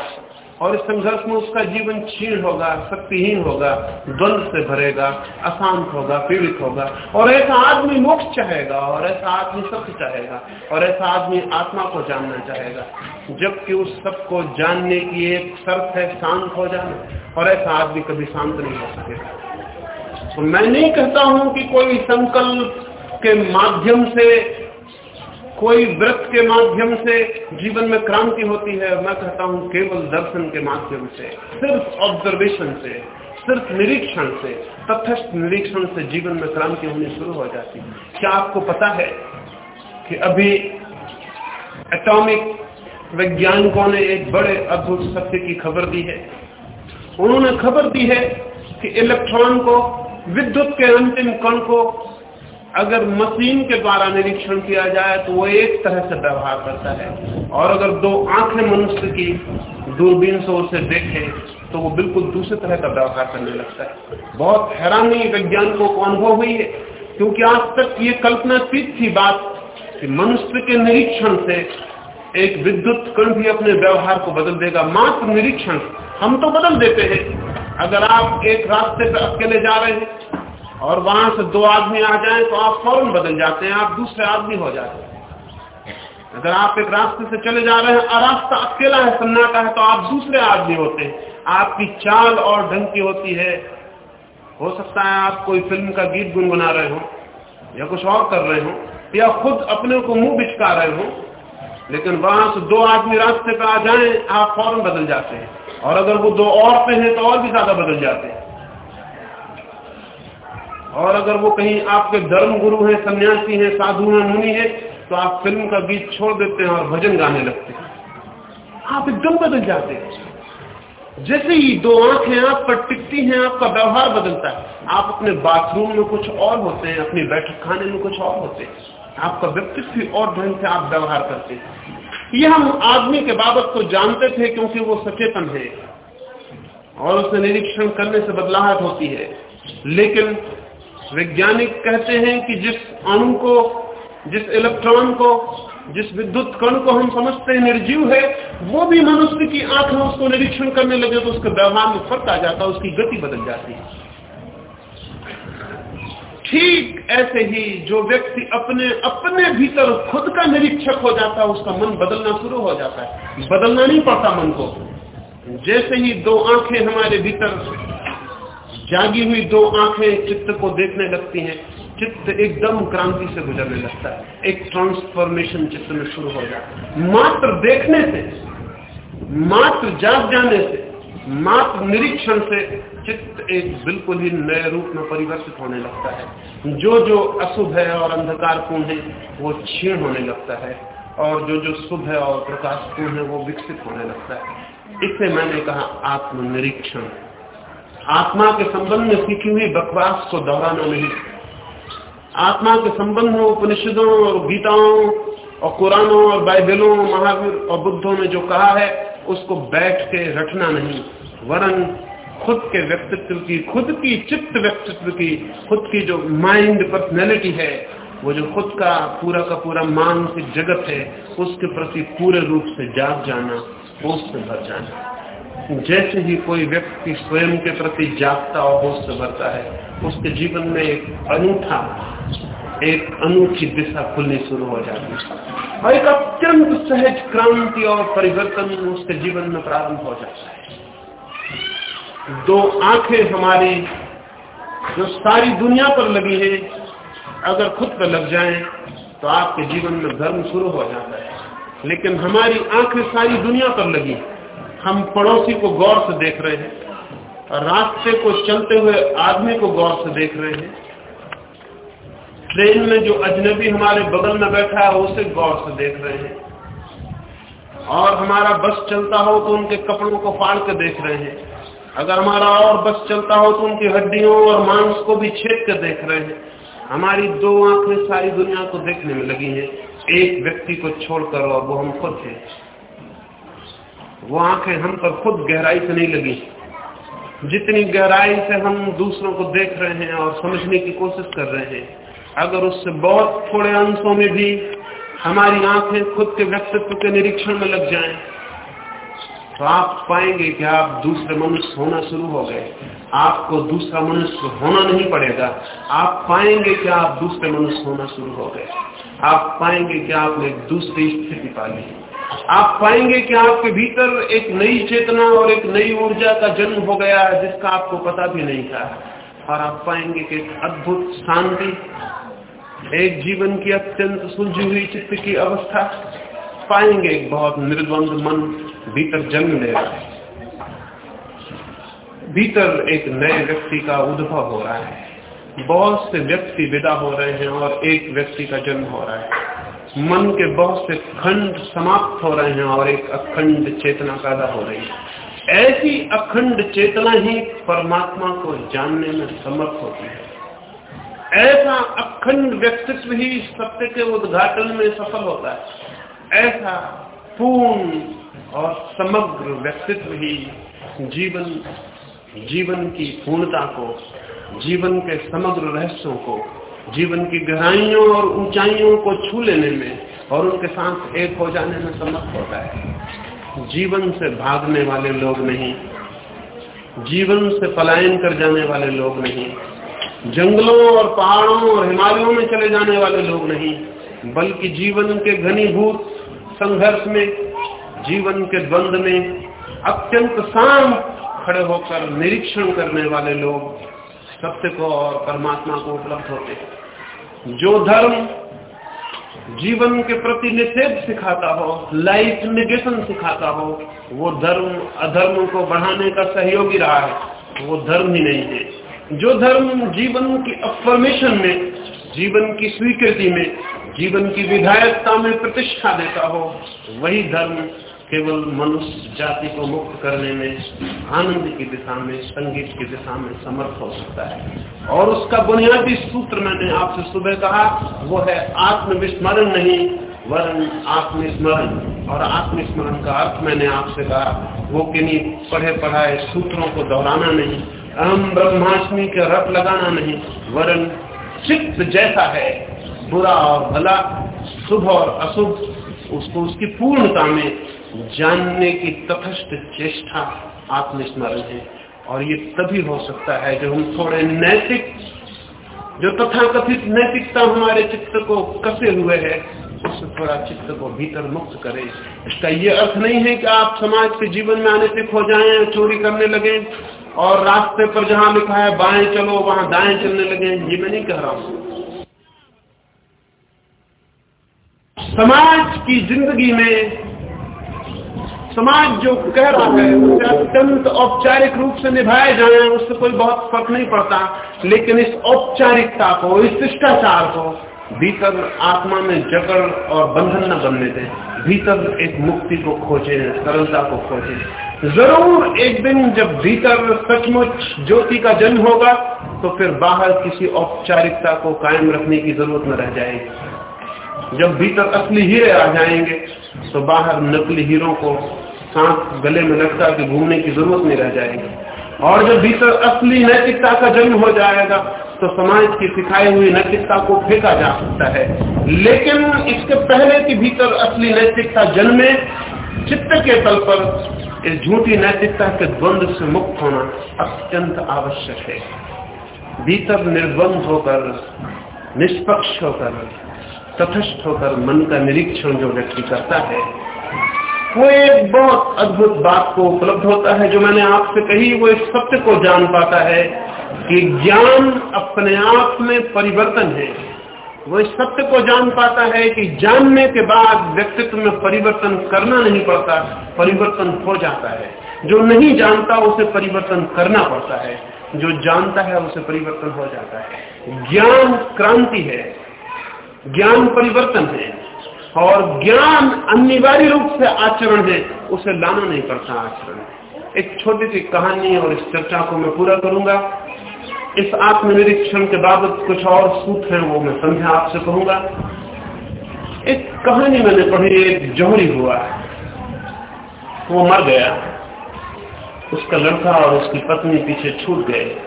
और इस संघर्ष में उसका जीवन क्षीण होगा, शक्तिहीन होगा, द्वंद से भरेगा, अशांत होगा, पीड़ित होगा। और ऐसा आदमी मोक्ष चाहेगा, और ऐसा आदमी सत्य चाहेगा, और ऐसा आदमी आत्मा को जानना चाहेगा। जबकि उस सबको जानने की एक शर्त है, शांत हो जाना, और ऐसा आदमी कभी शांत नहीं हो सकेगा। तो मैं नहीं कहता हूँ कि कोई संकल्प के माध्यम से कोई व्रत के माध्यम से जीवन में क्रांति होती है, मैं कहता हूँ केवल दर्शन के माध्यम से, सिर्फ़ ऑब्जर्वेशन से, सिर्फ़ निरीक्षण से, तथस्थ निरीक्षण से जीवन में क्रांति होनी शुरू हो जाती है। क्या आपको पता है कि अभी एटॉमिक वैज्ञानिकों ने एक बड़े अद्भुत सत्य की खबर दी है? उन्होंने खबर दी है कि इलेक्ट्रॉन को, विद्युत के अंतिम कण को अगर मशीन के द्वारा निरीक्षण किया जाए तो वो एक तरह से व्यवहार करता है। और अगर दो आँखें मनुष्य की दूरबीन से उसे देखे तो वो बिल्कुल दूसरे तरह का व्यवहार करने लगता है। बहुत हैरानी वैज्ञानिकों को अनुभव हुई है, क्योंकि आज तक ये कल्पना तीत थी बात कि मनुष्य के निरीक्षण से एक विद्युत कण भी अपने व्यवहार को बदल देगा। मात्र निरीक्षण, हम तो बदल देते हैं। अगर आप एक रास्ते पर अकेले जा रहे हैं और वहाँ से दो आदमी आ जाएँ तो आप फ़ौरन बदल जाते हैं, आप दूसरे आदमी हो जाते हैं। अगर आप एक रास्ते से चले जा रहे हैं और रास्ता अकेला है, सन्नाटा है तो आप दूसरे आदमी होते हैं। आपकी चाल और ढंग की होती है। हो सकता है आप कोई फ़िल्म का गीत गुनगुना रहे हो, या कुछ और कर रहे हो, या खुद अपने को मुँह बिचका रहे हो, लेकिन वहाँ से दो आदमी रास्ते पे आ जाएँ, आप फ़ौरन बदल जाते हैं। और अगर वो दो और पे हैं तो और भी ज़्यादा बदल जाते हैं। और अगर वो कहीं आपके धर्म गुरु हैं, सन्यासी हैं, साधु हैं, मुनि है तो आप फ़िल्म का गीत छोड़ देते हैं और भजन गाने लगते हैं। आप एकदम बदल जाते हैं। जैसे ही दो आँखें आप पर टिकती हैं, आपका व्यवहार बदलता है। आप अपने बाथरूम में कुछ और होते हैं, अपने बैठक खाने में कुछ और होते हैं। आपका व्यक्तित्व और ढंग से आप व्यवहार करते हैं। ये हम आदमी के बाबत को जानते थे क्योंकि वो सचेतन है। और उसे निरीक्षण करने से बदलाहट होती है। लेकिन वैज्ञानिक कहते हैं कि जिस अणु को, जिस इलेक्ट्रॉन को, जिस विद्युत कण को हम समझते हैं निर्जीव है, वो भी मनुष्य की आँख में उसको निरीक्षण करने लगे तो उसके व्यवहार में फ़र्क आ जाता है, उसकी गति बदल जाती है। ठीक ऐसे ही जो व्यक्ति अपने अपने भीतर खुद का निरीक्षक हो जाता है, उसका मन बदलना शुरू हो जाता है। बदलना नहीं पड़ता मन को। जैसे ही दो आँखें हमारे भीतर जागी हुई दो आँखें चित्त को देखने लगती हैं। चित्त एकदम क्रांति से गुजरने लगता है। एक ट्रांसफॉर्मेशन चित्त में शुरू हो जाता है। मात्र देखने से, मात्र जाग जाने से, मात्र निरीक्षण से चित्त एक बिल्कुल ही नए रूप में परिवर्तित होने लगता है। जो जो अशुभ है और अंधकारपूर्ण है, वो क्षीण होने लगता है। और जो जो शुभ है और प्रकाशपूर्ण है, वो विकसित होने लगता है। इसे मैंने कहा आत्मनिरीक्षण। आत्मा के संबंध में सीखी हुई बकवास को दोहराना नहीं। आत्मा के संबंध में उपनिषदों और गीताओं और कुरानों और बाइबलों, महावीर और बुद्धों ने जो कहा है, उसको बैठ के रटना नहीं। वरन खुद के व्यक्तित्व की, खुद की चित्त व्यक्तित्व की, खुद की जो माइंड पर्सनैलिटी है, वो जो खुद का पूरा का पूरा मानसिक जगत है, उसके प्रति पूरे रूप से जाग जाना होश से भर जाना। जैसे ही कोई व्यक्ति स्वयं के प्रति जागता और होश से भरता है, उसके जीवन में एक अनूठा, एक अनूठी दिशा खुलनी शुरू हो जाती है। और एक अत्यंत सहज क्रांति और परिवर्तन उसके जीवन में प्रारंभ हो जाता है। दो आँखें हमारी जो सारी दुनिया पर लगी है, अगर खुद पर लग जाएँ तो आपके जीवन में धर्म शुरू हो जाता है। लेकिन हमारी आँखें सारी दुनिया पर लगी हम पड़ोसी को गौर से देख रहे हैं रास्ते को चलते हुए आदमी को गौर से देख रहे हैं। ट्रेन में जो अजनबी हमारे बगल में बैठा है, उसे गौर से देख रहे हैं। और हमारा बस चलता हो तो उनके कपड़ों को फाड़ कर देख रहे हैं। अगर हमारा और बस चलता हो तो उनकी हड्डियों और मांस को भी छेद कर देख रहे हैं। हमारी दो आँखें सारी दुनिया को देखने में लगी हैं। एक व्यक्ति को छोड़कर और वो हम खुद हैं। वो आँखें हम पर खुद गहराई से नहीं लगी। जितनी गहराई से हम दूसरों को देख रहे हैं और समझने की कोशिश कर रहे हैं अगर उससे बहुत थोड़े अंशों में भी हमारी आँखें खुद के व्यक्तित्व के निरीक्षण में लग जाएँ, तो आप पाएँगे कि आप दूसरे मनुष्य होना शुरू हो गए। आपको दूसरा मनुष्य होना नहीं पड़ेगा। आप पाएँगे कि आप दूसरे मनुष्य होना शुरू हो गए। आप पाएँगे कि आपने एक दूसरी स्थिति पा ली आप पाएँगे कि आपके भीतर एक नई चेतना और एक नई ऊर्जा का जन्म हो गया है, जिसका आपको पता भी नहीं था। और आप पाएँगे कि एक अद्भुत शांति, एक जीवन की अत्यंत सुलझी हुई चित्त की अवस्था, पाएँगे एक बहुत निर्द्वंद मन भीतर जन्म ले रहा है। भीतर एक नए व्यक्ति का उद्भव हो रहा है। बहुत से व्यक्ति विदा हो रहे हैं और एक व्यक्ति का जन्म हो रहा है। मन के बहुत से खंड समाप्त हो रहे हैं और एक अखंड चेतना पैदा हो रही है। ऐसी अखंड चेतना ही परमात्मा को जानने में समर्थ होती है। ऐसा अखंड व्यक्तित्व ही सत्य के उद्घाटन में सफल होता है। ऐसा पूर्ण और समग्र व्यक्तित्व ही जीवन जीवन की पूर्णता को, जीवन के समग्र रहस्यों को जीवन की गहराइयों और ऊंचाइयों को छू लेने में और उनके साथ एक हो जाने में समर्थ होता है। जीवन से भागने वाले लोग नहीं। जीवन से पलायन कर जाने वाले लोग नहीं। जंगलों और पहाड़ों और हिमालयों में चले जाने वाले लोग नहीं। बल्कि जीवन के घनीभूत संघर्ष में, जीवन के द्वंद में अत्यंत शांत खड़े होकर निरीक्षण करने वाले लोग सत्य को और परमात्मा को उपलब्ध होते जो धर्म जीवन के प्रति निषेध सिखाता हो लाइफ निगेशन सिखाता हो, वो धर्म, अधर्म को बढ़ाने का सहयोगी रहा है, वो धर्म ही नहीं है। जो धर्म जीवन की अफर्मेशन में, जीवन की स्वीकृति में, जीवन की विधायकता में प्रतिष्ठा देता हो, वही धर्म केवल मनुष्य जाति को मुक्त करने में, आनंद की दिशा में, संगीत की दिशा में समर्थ हो सकता है। और उसका बुनियादी सूत्र मैंने आपसे सुबह कहा, वो है आत्मविस्मरण नहीं, वरन आत्मस्मरण। और आत्मस्मरण का अर्थ मैंने आपसे कहा, वो किन्हीं पढ़े पढ़ाए सूत्रों को दोहराना नहीं, अहम ब्रह्माष्टमी के रथ लगाना नहीं, वरन चित्त जैसा है, बुरा और भला, शुभ और अशुभ, उसको उसकी पूर्णता में जानने की तथस्थ चेष्टा आत्मस्मरण है। और ये तभी हो सकता है जब हम थोड़े नैतिक, जो तथाकथित नैतिकता हमारे चित्त को कसे हुए है, उससे थोड़ा चित्त को भीतर मुक्त करे। इसका ये अर्थ नहीं है कि आप समाज के जीवन में अनैतिक हो जाएँ चोरी करने लगे और रास्ते पर जहाँ लिखा है, बाएँ चलो, वहाँ दाएँ चलने लगे, ये मैं नहीं कह रहा हूँ। समाज की ज़िंदगी में समाज जो कह रहा है, उसे अत्यंत औपचारिक रूप से निभाए जाए, उससे कोई बहुत फ़र्क नहीं पड़ता। लेकिन इस औपचारिकता को, इस शिष्टाचार को भीतर आत्मा में जकड़ और बंधन न बनने दें भीतर एक मुक्ति को खोजे, सरलता को खोजे। ज़रूर एक दिन जब भीतर सचमुच ज्योति का जन्म होगा तो फिर बाहर किसी औपचारिकता को कायम रखने की ज़रूरत न रह जाएगी। जब भीतर असली हीरे आ जाएँगे तो बाहर नकली हीरों को सांस गले में लटका के घूमने की ज़रूरत नहीं रह जाएगी। और जब भीतर असली नैतिकता का जन्म हो जाएगा तो समाज की सिखाई हुई नैतिकता को फेंका जा सकता है। लेकिन इसके पहले कि भीतर असली नैतिकता जन्मे, चित्त के तल पर इस झूठी नैतिकता के द्वंद्व से मुक्त होना अत्यंत आवश्यक है। भीतर निर्बंध होकर, निष्पक्ष होकर तथस्थ होकर मन का निरीक्षण जो व्यक्ति करता है वो एक बहुत अद्भुत बात को उपलब्ध होता है जो मैंने आपसे कही, वो इस सत्य को जान पाता है कि ज्ञान अपने आप में परिवर्तन है। वो इस सत्य को जान पाता है कि जानने के बाद व्यक्तित्व में परिवर्तन करना नहीं पड़ता, परिवर्तन हो जाता है। जो नहीं जानता, उसे परिवर्तन करना पड़ता है। जो जानता है, उसे परिवर्तन हो जाता है। ज्ञान क्रांति है। ज्ञान परिवर्तन है। और ज्ञान अनिवार्य रूप से आचरण है, उसे लाना नहीं पड़ता आचरण। एक छोटी सी कहानी और इस चर्चा को मैं पूरा करूँगा। इस आत्मनिरीक्षण के बाबत कुछ और सूत्र हैं, वो मैं संध्या आपसे कहूँगा। एक कहानी मैंने पढ़ी, एक जौहरी हुआ। वो मर गया। उसका लड़का और उसकी पत्नी पीछे छूट गए।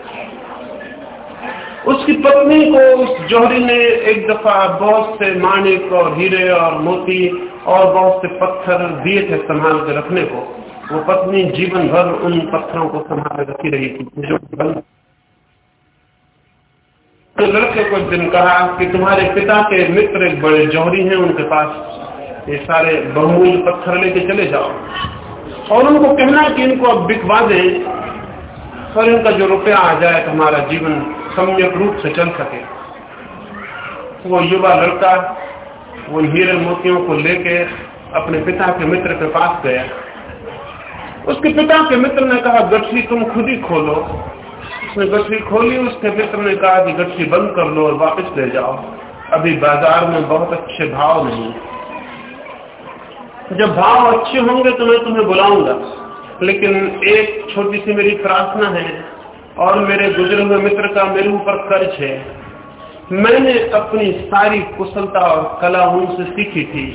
उसकी पत्नी को उस जोहरी ने एक दफ़ा बहुत से माणिक और हीरे और मोती और बहुत से पत्थर दिए थे संभाल के रखने को। वो पत्नी जीवन भर उन पत्थरों को संभाल रखी रही थी। जो तो लड़के को दिन कहा कि तुम्हारे पिता के मित्र एक बड़े जौहरी हैं, उनके पास ये सारे बहुमूल्य पत्थर लेके चले जाओ। और उनको कहना कि इनको अब बिकवा दें और इनका जो रुपया आ जाए तो हमारा जीवन सम्यक रूप से चल सके। वो युवा लड़का, वो हीरे मोतियों को लेके अपने पिता के मित्र के पास गया। उसके पिता के मित्र ने कहा, गठरी, तुम खुद ही खोलो। उसने गठरी खोली, उसके मित्र ने कहा कि, गठरी, बंद कर लो और वापस ले जाओ। अभी बाज़ार में बहुत अच्छे भाव नहीं जब भाव अच्छे होंगे तो मैं तुम्हें बुलाऊँगा, लेकिन एक छोटी सी मेरी प्रार्थना है और मेरे गुजरे हुए मित्र का मेरे ऊपर कर्ज है। मैंने अपनी सारी कुशलता और कला उनसे सीखी थी।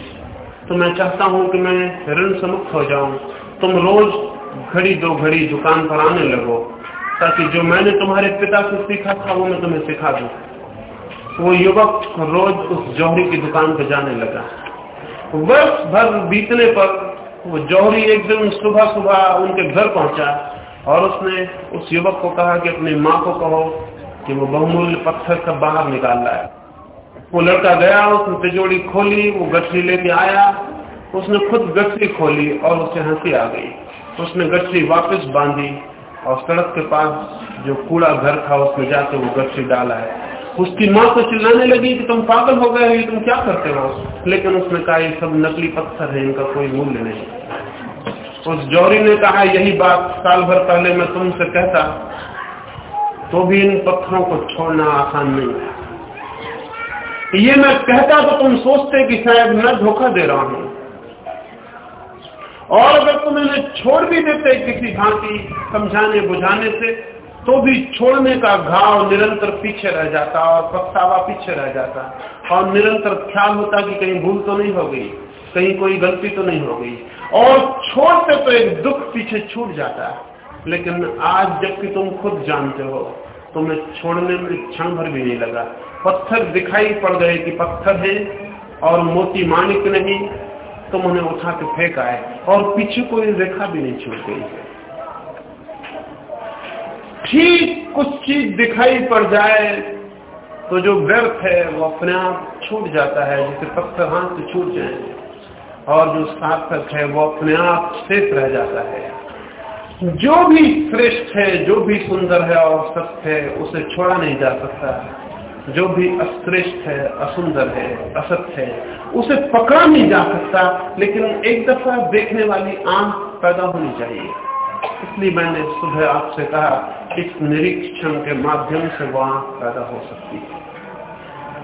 तो मैं चाहता हूँ कि मैं ऋण से मुक्त हो जाऊँ। तुम रोज घड़ी दो घड़ी दुकान पर आने लगो, ताकि जो मैंने तुम्हारे पिता से सीखा था, वो मैं तुम्हें सिखा दू। वो युवक रोज उस जौहरी की दुकान पर जाने लगा। वर्ष भर बीतने पर वो जौहरी एक दिन सुबह सुबह उनके घर पहुँचा। और उसने उस युवक को कहा कि अपनी माँ को कहो कि वो बहुमूल्य पत्थर सब बाहर निकाल रहा है वो लड़का गया, उसने तिजोड़ी खोली, वो गठरी लेके आया। उसने खुद गठरी खोली और उसे हँसी आ गई। उसने गठरी वापस बांधी और सड़क के पास जो कूड़ा घर था, उसमें जाके वो गठरी डाला है। उसकी माँ को चिल्लाने लगी कि तुम पागल हो गए हो, तुम क्या करते हो? लेकिन उसने कहा, ये सब नकली पत्थर है, इनका कोई मूल्य नहीं। उस जौहरी ने कहा, यही बात साल भर पहले मैं तुमसे कहता तो भी इन पत्थरों को छोड़ना आसान नहीं है। ये मैं कहता तो तुम सोचते कि शायद मैं धोखा दे रहा हूँ। और अगर तुम इन्हें छोड़ भी देते किसी भांति समझाने बुझाने से तो भी छोड़ने का घाव निरंतर पीछे रह जाता और पछतावा पीछे रह जाता। और निरंतर ख्याल होता कि कहीं भूल तो नहीं हो गई, कहीं कोई गलती तो नहीं हो गई। और छोड़ते तो एक दुख पीछे छूट जाता है। लेकिन आज जबकि तुम खुद जानते हो, तुम्हें छोड़ने में क्षण भर भी नहीं लगा। पत्थर दिखाई पड़ गए कि पत्थर है और मोती मानिक नहीं, तुम उन्हें उठा के फेंक आए और पीछे कोई रेखा भी नहीं छूट गई। ठीक कुछ चीज़ दिखाई पड़ जाए तो जो व्यर्थ है वो अपने आप छूट जाता है, जैसे पत्थर हाथ से छूट जाए और जो सार्थक है, वो अपने आप शेष रह जाता है। जो भी श्रेष्ठ है, जो भी सुंदर है और सत्य है, उसे छोड़ा नहीं जा सकता। जो भी अश्रेष्ठ है, असुंदर है, असत्य है, उसे पकड़ा नहीं जा सकता। लेकिन एक दफ़ा देखने वाली आँख पैदा होनी चाहिए। इसलिए मैंने सुबह आपसे कहा, इस निरीक्षण के माध्यम से वो आँख पैदा हो सकती है।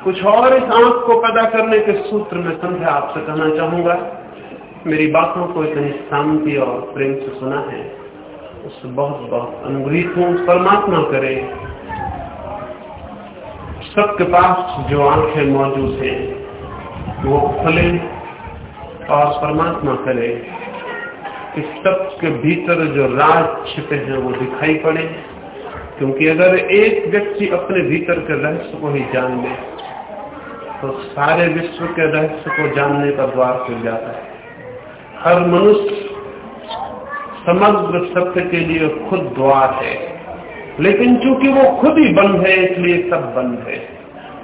कुछ और इस आँख को पैदा करने के सूत्र में संध्या आपसे कहना चाहूँगा। मेरी बातों को इतनी शांति और प्रेम से सुना है। उससे बहुत बहुत अनुग्रहित हूँ परमात्मा करे। सबके पास जो आँखें मौजूद हैं, वो खुले और परमात्मा करे। कि सबके भीतर जो राज छिपे हैं, वो दिखाई पड़े। क्योंकि अगर एक व्यक्ति अपने भीतर के रहस्य को ही जान ले तो सारे विश्व के रहस्य को जानने का द्वार खुल जाता है। हर मनुष्य समग्र सत्य के लिए खुद द्वार है। लेकिन चूँकि वो खुद ही बंद है, इसलिए सब बंद है।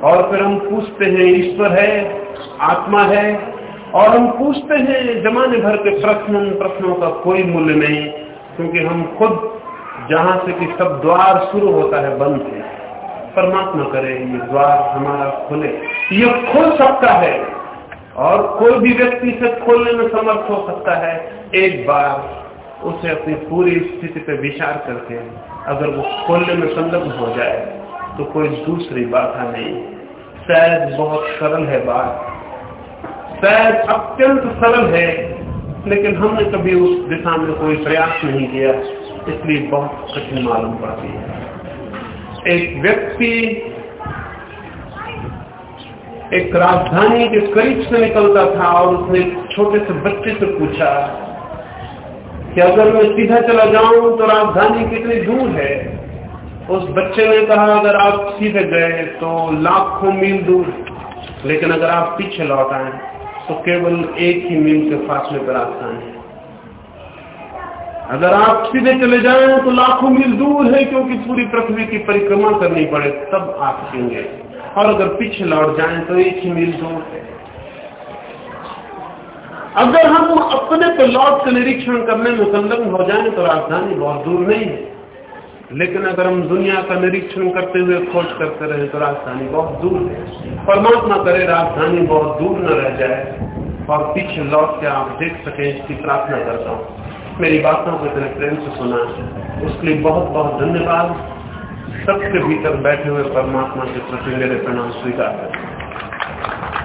और फिर हम पूछते हैं, ईश्वर है, आत्मा है, और हम पूछते हैं, जमाने भर के प्रश्न प्रश्नों का कोई मूल्य नहीं, क्योंकि हम खुद जहाँ से कि सब द्वार शुरू होता है, बंद है। परमात्मा करे, ये द्वार हमारा खुले। ये खुल सकता है। और कोई भी व्यक्ति से खोलने में समर्थ हो सकता है, एक बार उसे अपनी पूरी स्थिति पर विचार करके अगर वो खोलने में संलग्न हो जाए तो कोई दूसरी बाधा नहीं। शायद बहुत सरल है बात। शायद अत्यंत सरल है, लेकिन हमने कभी उस दिशा में कोई प्रयास नहीं किया, इसलिए बहुत कठिन मालूम पड़ती है। एक व्यक्ति एक राजधानी के करीब से निकलता था और उसने छोटे से बच्चे से पूछा कि अगर मैं सीधा चला जाऊँ तो राजधानी कितनी दूर है? उस बच्चे ने कहा, अगर आप सीधे गए तो लाखों मील दूर लेकिन अगर आप पीछे लौट आए तो केवल एक ही मील के फासले पर आसान है। अगर आप सीधे चले जाएँ तो लाखों मील दूर है, क्योंकि पूरी पृथ्वी की परिक्रमा करनी पड़े, तब आप सकेंगे और अगर पीछे लौट जाए तो एक ही मील दूर है। अगर हम अपने पे लौट का निरीक्षण करने में संलग्न हो जाएँ तो राजधानी बहुत दूर नहीं है। लेकिन अगर हम दुनिया का निरीक्षण करते हुए खोज करते रहे तो राजधानी बहुत दूर है। परमात्मा करे राजधानी बहुत दूर न रह जाए और पीछे लौट के आप देख सके इसकी प्रार्थना करता हूँ। मेरी बातों को इतने प्रेम से सुना। उसके लिए बहुत बहुत धन्यवाद। सबके भीतर बैठे हुए परमात्मा के प्रति मेरे प्रणाम स्वीकार करें।